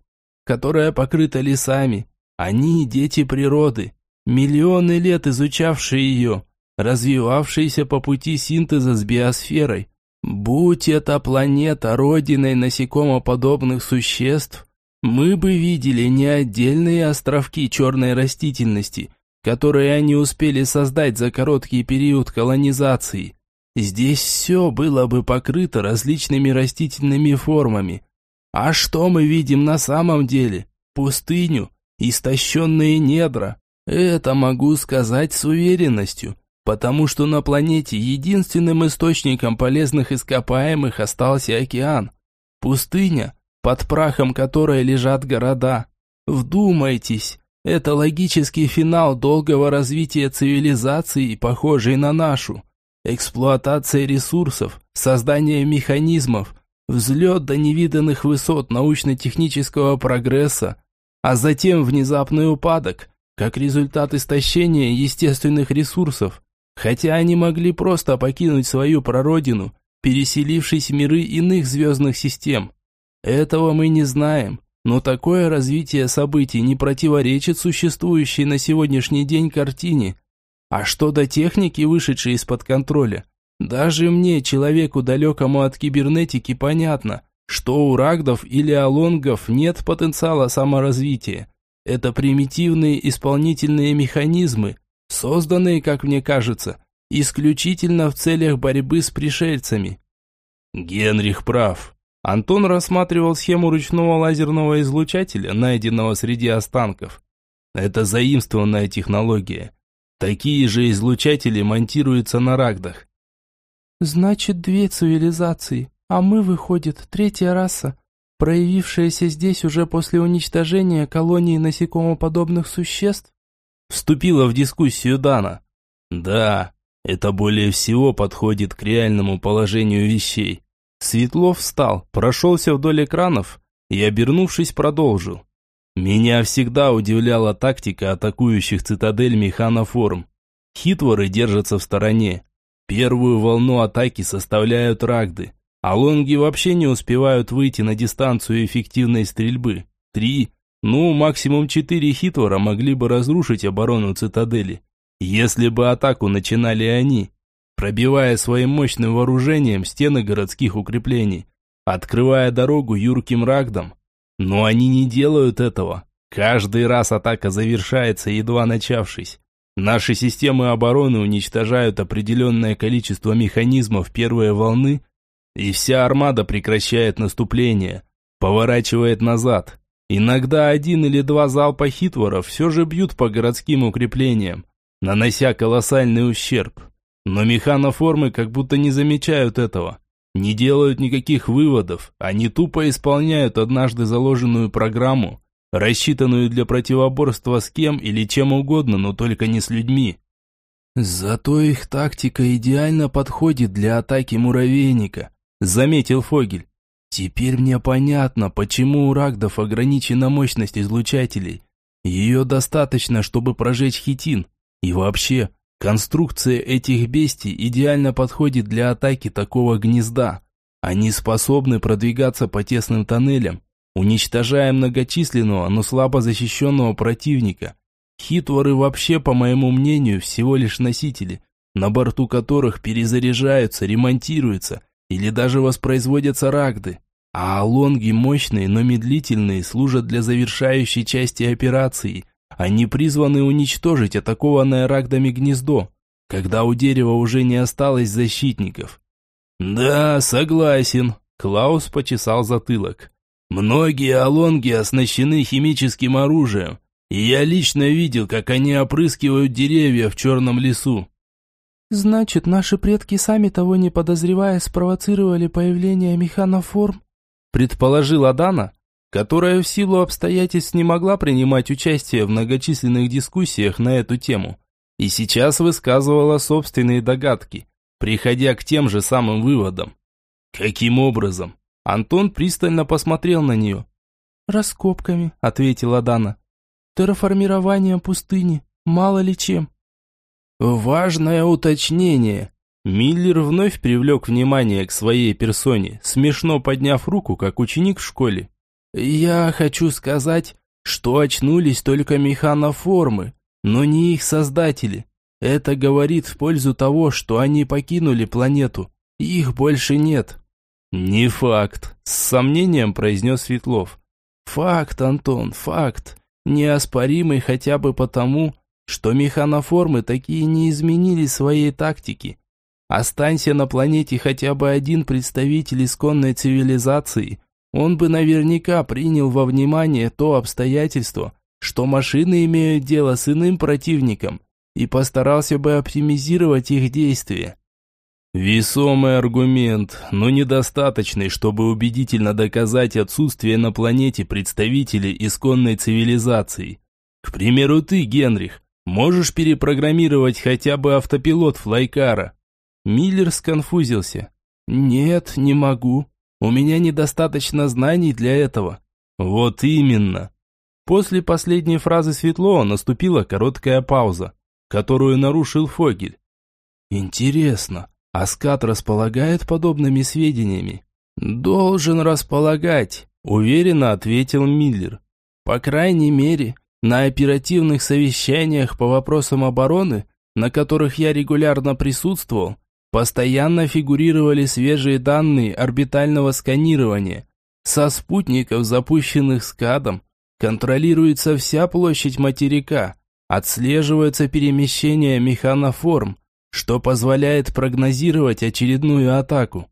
которая покрыта лесами. Они – дети природы, миллионы лет изучавшие ее, развивавшиеся по пути синтеза с биосферой. Будь эта планета родиной насекомоподобных существ, мы бы видели не отдельные островки черной растительности, которые они успели создать за короткий период колонизации – Здесь все было бы покрыто различными растительными формами. А что мы видим на самом деле? Пустыню, истощенные недра. Это могу сказать с уверенностью, потому что на планете единственным источником полезных ископаемых остался океан. Пустыня, под прахом которой лежат города. Вдумайтесь, это логический финал долгого развития цивилизации, похожей на нашу. Эксплуатация ресурсов, создание механизмов, взлет до невиданных высот научно-технического прогресса, а затем внезапный упадок, как результат истощения естественных ресурсов, хотя они могли просто покинуть свою прародину, переселившись в миры иных звездных систем. Этого мы не знаем, но такое развитие событий не противоречит существующей на сегодняшний день картине – а что до техники, вышедшей из-под контроля? Даже мне, человеку далекому от кибернетики, понятно, что у рагдов или алонгов нет потенциала саморазвития. Это примитивные исполнительные механизмы, созданные, как мне кажется, исключительно в целях борьбы с пришельцами. Генрих прав. Антон рассматривал схему ручного лазерного излучателя, найденного среди останков. Это заимствованная технология. Такие же излучатели монтируются на рагдах. «Значит, две цивилизации», А мы, выходит, третья раса, проявившаяся здесь уже после уничтожения колонии насекомоподобных существ? Вступила в дискуссию Дана. Да, это более всего подходит к реальному положению вещей. Светлов встал, прошелся вдоль экранов и, обернувшись, продолжил. Меня всегда удивляла тактика атакующих цитадель механоформ. Хитворы держатся в стороне. Первую волну атаки составляют рагды, а лонги вообще не успевают выйти на дистанцию эффективной стрельбы. Три, ну максимум четыре хитвора могли бы разрушить оборону цитадели, если бы атаку начинали они, пробивая своим мощным вооружением стены городских укреплений, открывая дорогу юрким рагдам. Но они не делают этого. Каждый раз атака завершается, едва начавшись. Наши системы обороны уничтожают определенное количество механизмов первой волны, и вся армада прекращает наступление, поворачивает назад. Иногда один или два залпа хитворов все же бьют по городским укреплениям, нанося колоссальный ущерб. Но механоформы как будто не замечают этого, не делают никаких выводов, они тупо исполняют однажды заложенную программу, рассчитанную для противоборства с кем или чем угодно, но только не с людьми. «Зато их тактика идеально подходит для атаки муравейника», – заметил Фогель. «Теперь мне понятно, почему у рагдов ограничена мощность излучателей. Ее достаточно, чтобы прожечь хитин. И вообще, конструкция этих бестий идеально подходит для атаки такого гнезда. Они способны продвигаться по тесным тоннелям, уничтожая многочисленного, но слабо защищенного противника. Хитворы вообще, по моему мнению, всего лишь носители, на борту которых перезаряжаются, ремонтируются или даже воспроизводятся рагды. А алонги мощные, но медлительные, служат для завершающей части операции, они призваны уничтожить атакованное рагдами гнездо, когда у дерева уже не осталось защитников. «Да, согласен», — Клаус почесал затылок. «Многие алонги оснащены химическим оружием, и я лично видел, как они опрыскивают деревья в черном лесу». «Значит, наши предки, сами того не подозревая, спровоцировали появление механоформ?» предположила Дана, которая в силу обстоятельств не могла принимать участие в многочисленных дискуссиях на эту тему, и сейчас высказывала собственные догадки, приходя к тем же самым выводам. Каким образом? Антон пристально посмотрел на нее. «Раскопками», — ответила Дана. «Терраформированием пустыни, мало ли чем». «Важное уточнение», Миллер вновь привлек внимание к своей персоне, смешно подняв руку, как ученик в школе. Я хочу сказать, что очнулись только механоформы, но не их создатели. Это говорит в пользу того, что они покинули планету. Их больше нет. Не факт, с сомнением произнес Светлов. Факт, Антон, факт. Неоспоримый хотя бы потому, что механоформы такие не изменили своей тактики. Останься на планете хотя бы один представитель исконной цивилизации – он бы наверняка принял во внимание то обстоятельство, что машины имеют дело с иным противником, и постарался бы оптимизировать их действия. Весомый аргумент, но недостаточный, чтобы убедительно доказать отсутствие на планете представителей исконной цивилизации. К примеру, ты, Генрих, можешь перепрограммировать хотя бы автопилот Флайкара. Миллер сконфузился. Нет, не могу. У меня недостаточно знаний для этого. Вот именно. После последней фразы Светло наступила короткая пауза, которую нарушил Фогель. Интересно, Аскат располагает подобными сведениями? Должен располагать, уверенно ответил Миллер. По крайней мере, на оперативных совещаниях по вопросам обороны, на которых я регулярно присутствовал, Постоянно фигурировали свежие данные орбитального сканирования. Со спутников, запущенных СКАДом, контролируется вся площадь материка, отслеживается перемещение механоформ, что позволяет прогнозировать очередную атаку.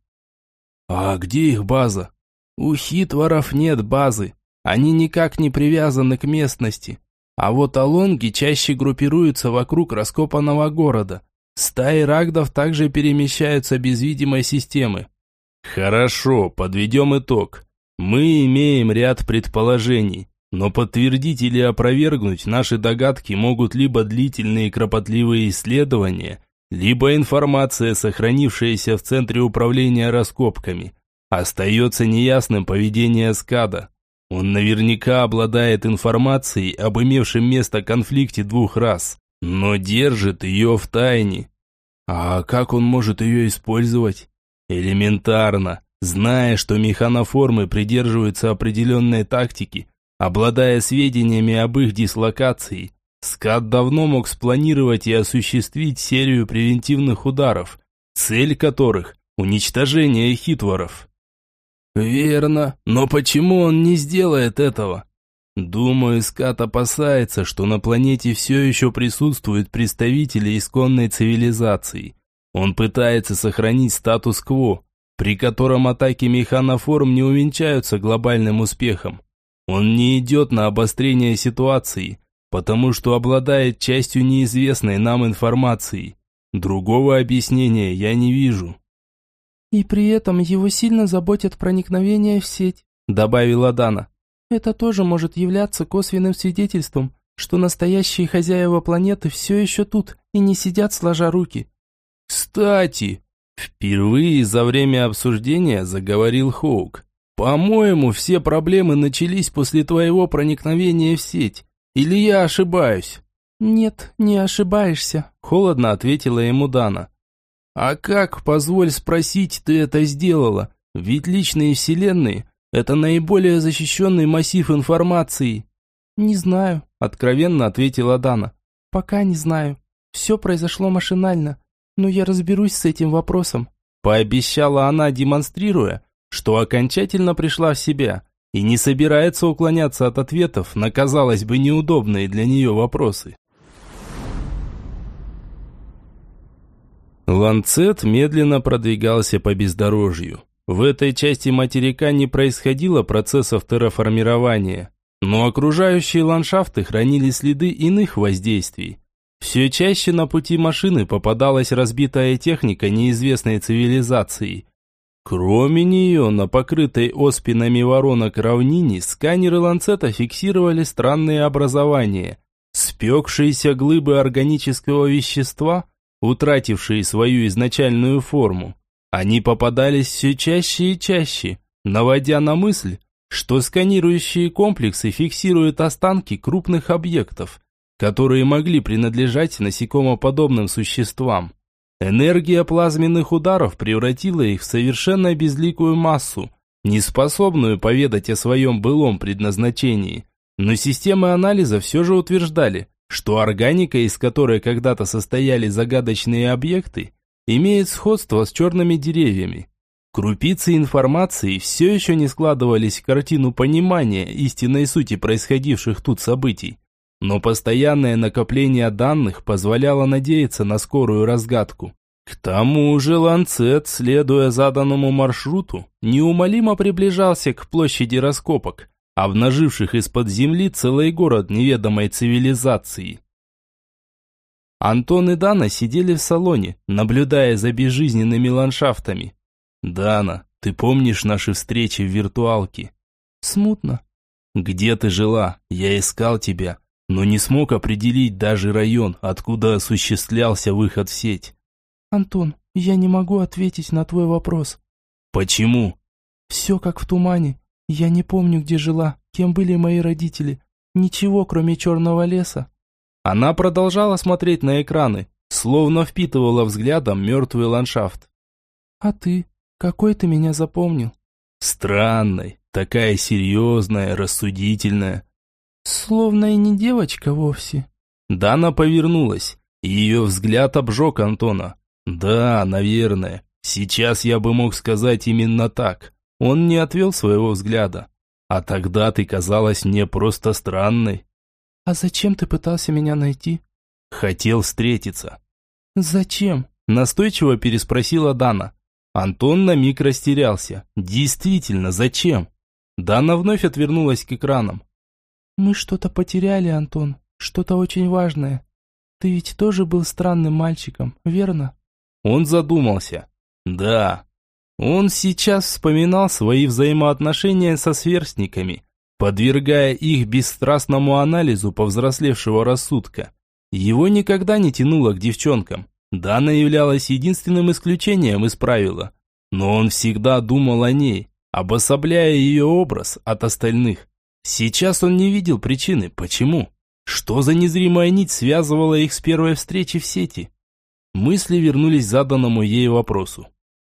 А где их база? У хитворов нет базы, они никак не привязаны к местности. А вот алонги чаще группируются вокруг раскопанного города, Стаи рагдов также перемещаются без видимой системы. Хорошо, подведем итог. Мы имеем ряд предположений, но подтвердить или опровергнуть наши догадки могут либо длительные кропотливые исследования, либо информация, сохранившаяся в Центре управления раскопками. Остается неясным поведение Скада. Он наверняка обладает информацией об имевшем место конфликте двух рас, но держит ее в тайне. А как он может ее использовать? Элементарно. Зная, что механоформы придерживаются определенной тактики, обладая сведениями об их дислокации, Скат давно мог спланировать и осуществить серию превентивных ударов, цель которых – уничтожение хитворов. Верно, но почему он не сделает этого? Думаю, Скат опасается, что на планете все еще присутствуют представители исконной цивилизации. Он пытается сохранить статус-кво, при котором атаки механоформ не увенчаются глобальным успехом. Он не идет на обострение ситуации, потому что обладает частью неизвестной нам информации. Другого объяснения я не вижу. «И при этом его сильно заботят проникновение в сеть», добавила Дана. «Это тоже может являться косвенным свидетельством, что настоящие хозяева планеты все еще тут и не сидят сложа руки». «Кстати, Впервые за время обсуждения заговорил Хоук. «По-моему, все проблемы начались после твоего проникновения в сеть. Или я ошибаюсь?» «Нет, не ошибаешься», – холодно ответила ему Дана. «А как, позволь спросить, ты это сделала? Ведь личные вселенные – это наиболее защищенный массив информации». «Не знаю», – откровенно ответила Дана. «Пока не знаю. Все произошло машинально. «Но я разберусь с этим вопросом», – пообещала она, демонстрируя, что окончательно пришла в себя и не собирается уклоняться от ответов на, казалось бы, неудобные для нее вопросы. Ланцет медленно продвигался по бездорожью. В этой части материка не происходило процессов терраформирования, но окружающие ландшафты хранили следы иных воздействий. Все чаще на пути машины попадалась разбитая техника неизвестной цивилизации. Кроме нее, на покрытой оспинами воронок равнине сканеры ланцета фиксировали странные образования. Спекшиеся глыбы органического вещества, утратившие свою изначальную форму. Они попадались все чаще и чаще, наводя на мысль, что сканирующие комплексы фиксируют останки крупных объектов – которые могли принадлежать насекомоподобным существам. Энергия плазменных ударов превратила их в совершенно безликую массу, неспособную поведать о своем былом предназначении. Но системы анализа все же утверждали, что органика, из которой когда-то состояли загадочные объекты, имеет сходство с черными деревьями. Крупицы информации все еще не складывались в картину понимания истинной сути происходивших тут событий. Но постоянное накопление данных позволяло надеяться на скорую разгадку. К тому же Ланцет, следуя заданному маршруту, неумолимо приближался к площади раскопок, обнаживших из-под земли целый город неведомой цивилизации. Антон и Дана сидели в салоне, наблюдая за безжизненными ландшафтами. «Дана, ты помнишь наши встречи в виртуалке?» «Смутно». «Где ты жила? Я искал тебя но не смог определить даже район, откуда осуществлялся выход в сеть. «Антон, я не могу ответить на твой вопрос». «Почему?» «Все как в тумане. Я не помню, где жила, кем были мои родители. Ничего, кроме черного леса». Она продолжала смотреть на экраны, словно впитывала взглядом мертвый ландшафт. «А ты? Какой ты меня запомнил?» «Странной, такая серьезная, рассудительная. Словно и не девочка вовсе. Дана повернулась, и ее взгляд обжег Антона. Да, наверное. Сейчас я бы мог сказать именно так. Он не отвел своего взгляда. А тогда ты казалась мне просто странной. А зачем ты пытался меня найти? Хотел встретиться. Зачем? Настойчиво переспросила Дана. Антон на миг растерялся. Действительно, зачем? Дана вновь отвернулась к экранам. «Мы что-то потеряли, Антон, что-то очень важное. Ты ведь тоже был странным мальчиком, верно?» Он задумался. «Да». Он сейчас вспоминал свои взаимоотношения со сверстниками, подвергая их бесстрастному анализу повзрослевшего рассудка. Его никогда не тянуло к девчонкам. Дана являлась единственным исключением из правила. Но он всегда думал о ней, обособляя ее образ от остальных. Сейчас он не видел причины, почему. Что за незримая нить связывала их с первой встречи в сети? Мысли вернулись заданному ей вопросу.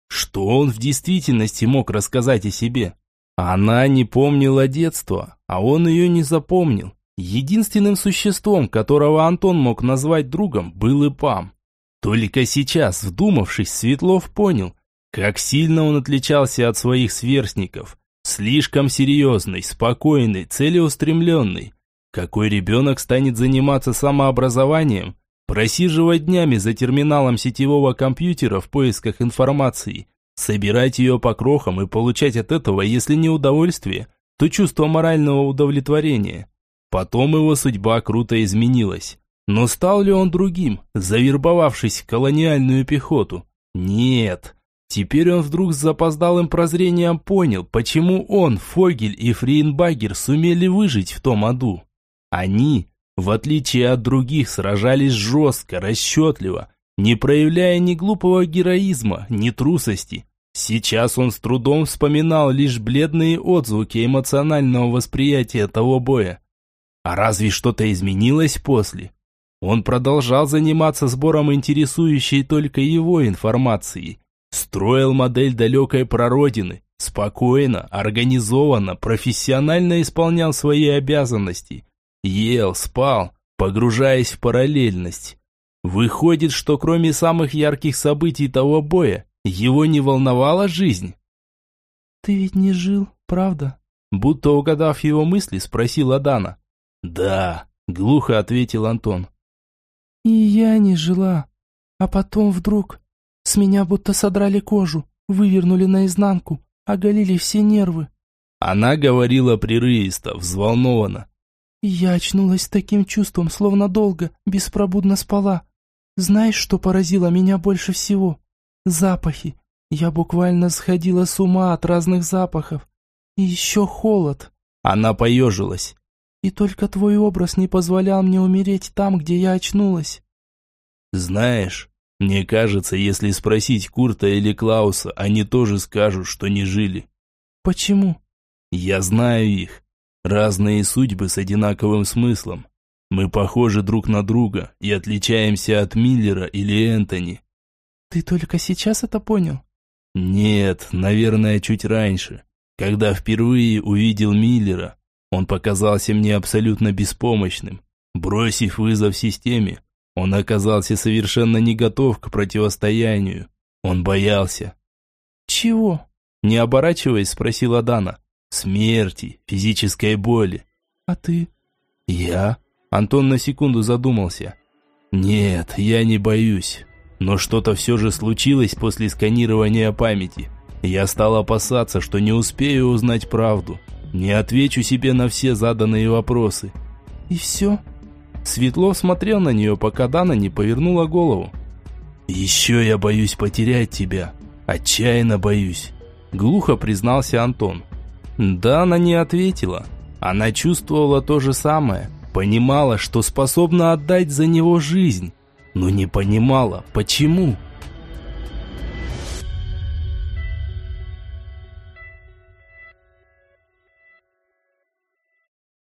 Что он в действительности мог рассказать о себе? Она не помнила детства, а он ее не запомнил. Единственным существом, которого Антон мог назвать другом, был Ипам. Только сейчас, вдумавшись, Светлов понял, как сильно он отличался от своих сверстников. Слишком серьезный, спокойный, целеустремленный. Какой ребенок станет заниматься самообразованием, просиживать днями за терминалом сетевого компьютера в поисках информации, собирать ее по крохам и получать от этого, если не удовольствие, то чувство морального удовлетворения. Потом его судьба круто изменилась. Но стал ли он другим, завербовавшись в колониальную пехоту? Нет. Теперь он вдруг с запоздалым прозрением понял, почему он, Фогель и Фриенбагер сумели выжить в том аду. Они, в отличие от других, сражались жестко, расчетливо, не проявляя ни глупого героизма, ни трусости. Сейчас он с трудом вспоминал лишь бледные отзвуки эмоционального восприятия того боя. А разве что-то изменилось после? Он продолжал заниматься сбором интересующей только его информации, Строил модель далекой прародины, спокойно, организованно, профессионально исполнял свои обязанности. Ел, спал, погружаясь в параллельность. Выходит, что кроме самых ярких событий того боя, его не волновала жизнь. «Ты ведь не жил, правда?» Будто угадав его мысли, спросила Дана. «Да», — глухо ответил Антон. «И я не жила. А потом вдруг с меня будто содрали кожу, вывернули наизнанку, оголили все нервы. Она говорила прерывисто, взволнованно. Я очнулась с таким чувством, словно долго, беспробудно спала. Знаешь, что поразило меня больше всего? Запахи. Я буквально сходила с ума от разных запахов. И еще холод. Она поежилась. И только твой образ не позволял мне умереть там, где я очнулась. Знаешь, мне кажется, если спросить Курта или Клауса, они тоже скажут, что не жили. Почему? Я знаю их. Разные судьбы с одинаковым смыслом. Мы похожи друг на друга и отличаемся от Миллера или Энтони. Ты только сейчас это понял? Нет, наверное, чуть раньше. Когда впервые увидел Миллера, он показался мне абсолютно беспомощным. Бросив вызов системе, он оказался совершенно не готов к противостоянию. Он боялся. «Чего?» Не оборачиваясь, спросила Дана. «Смерти, физической боли». «А ты?» «Я?» Антон на секунду задумался. «Нет, я не боюсь. Но что-то все же случилось после сканирования памяти. Я стал опасаться, что не успею узнать правду. Не отвечу себе на все заданные вопросы». «И все?» Светлов смотрел на нее, пока Дана не повернула голову. «Еще я боюсь потерять тебя. Отчаянно боюсь», – глухо признался Антон. Дана не ответила. Она чувствовала то же самое. Понимала, что способна отдать за него жизнь. Но не понимала, почему.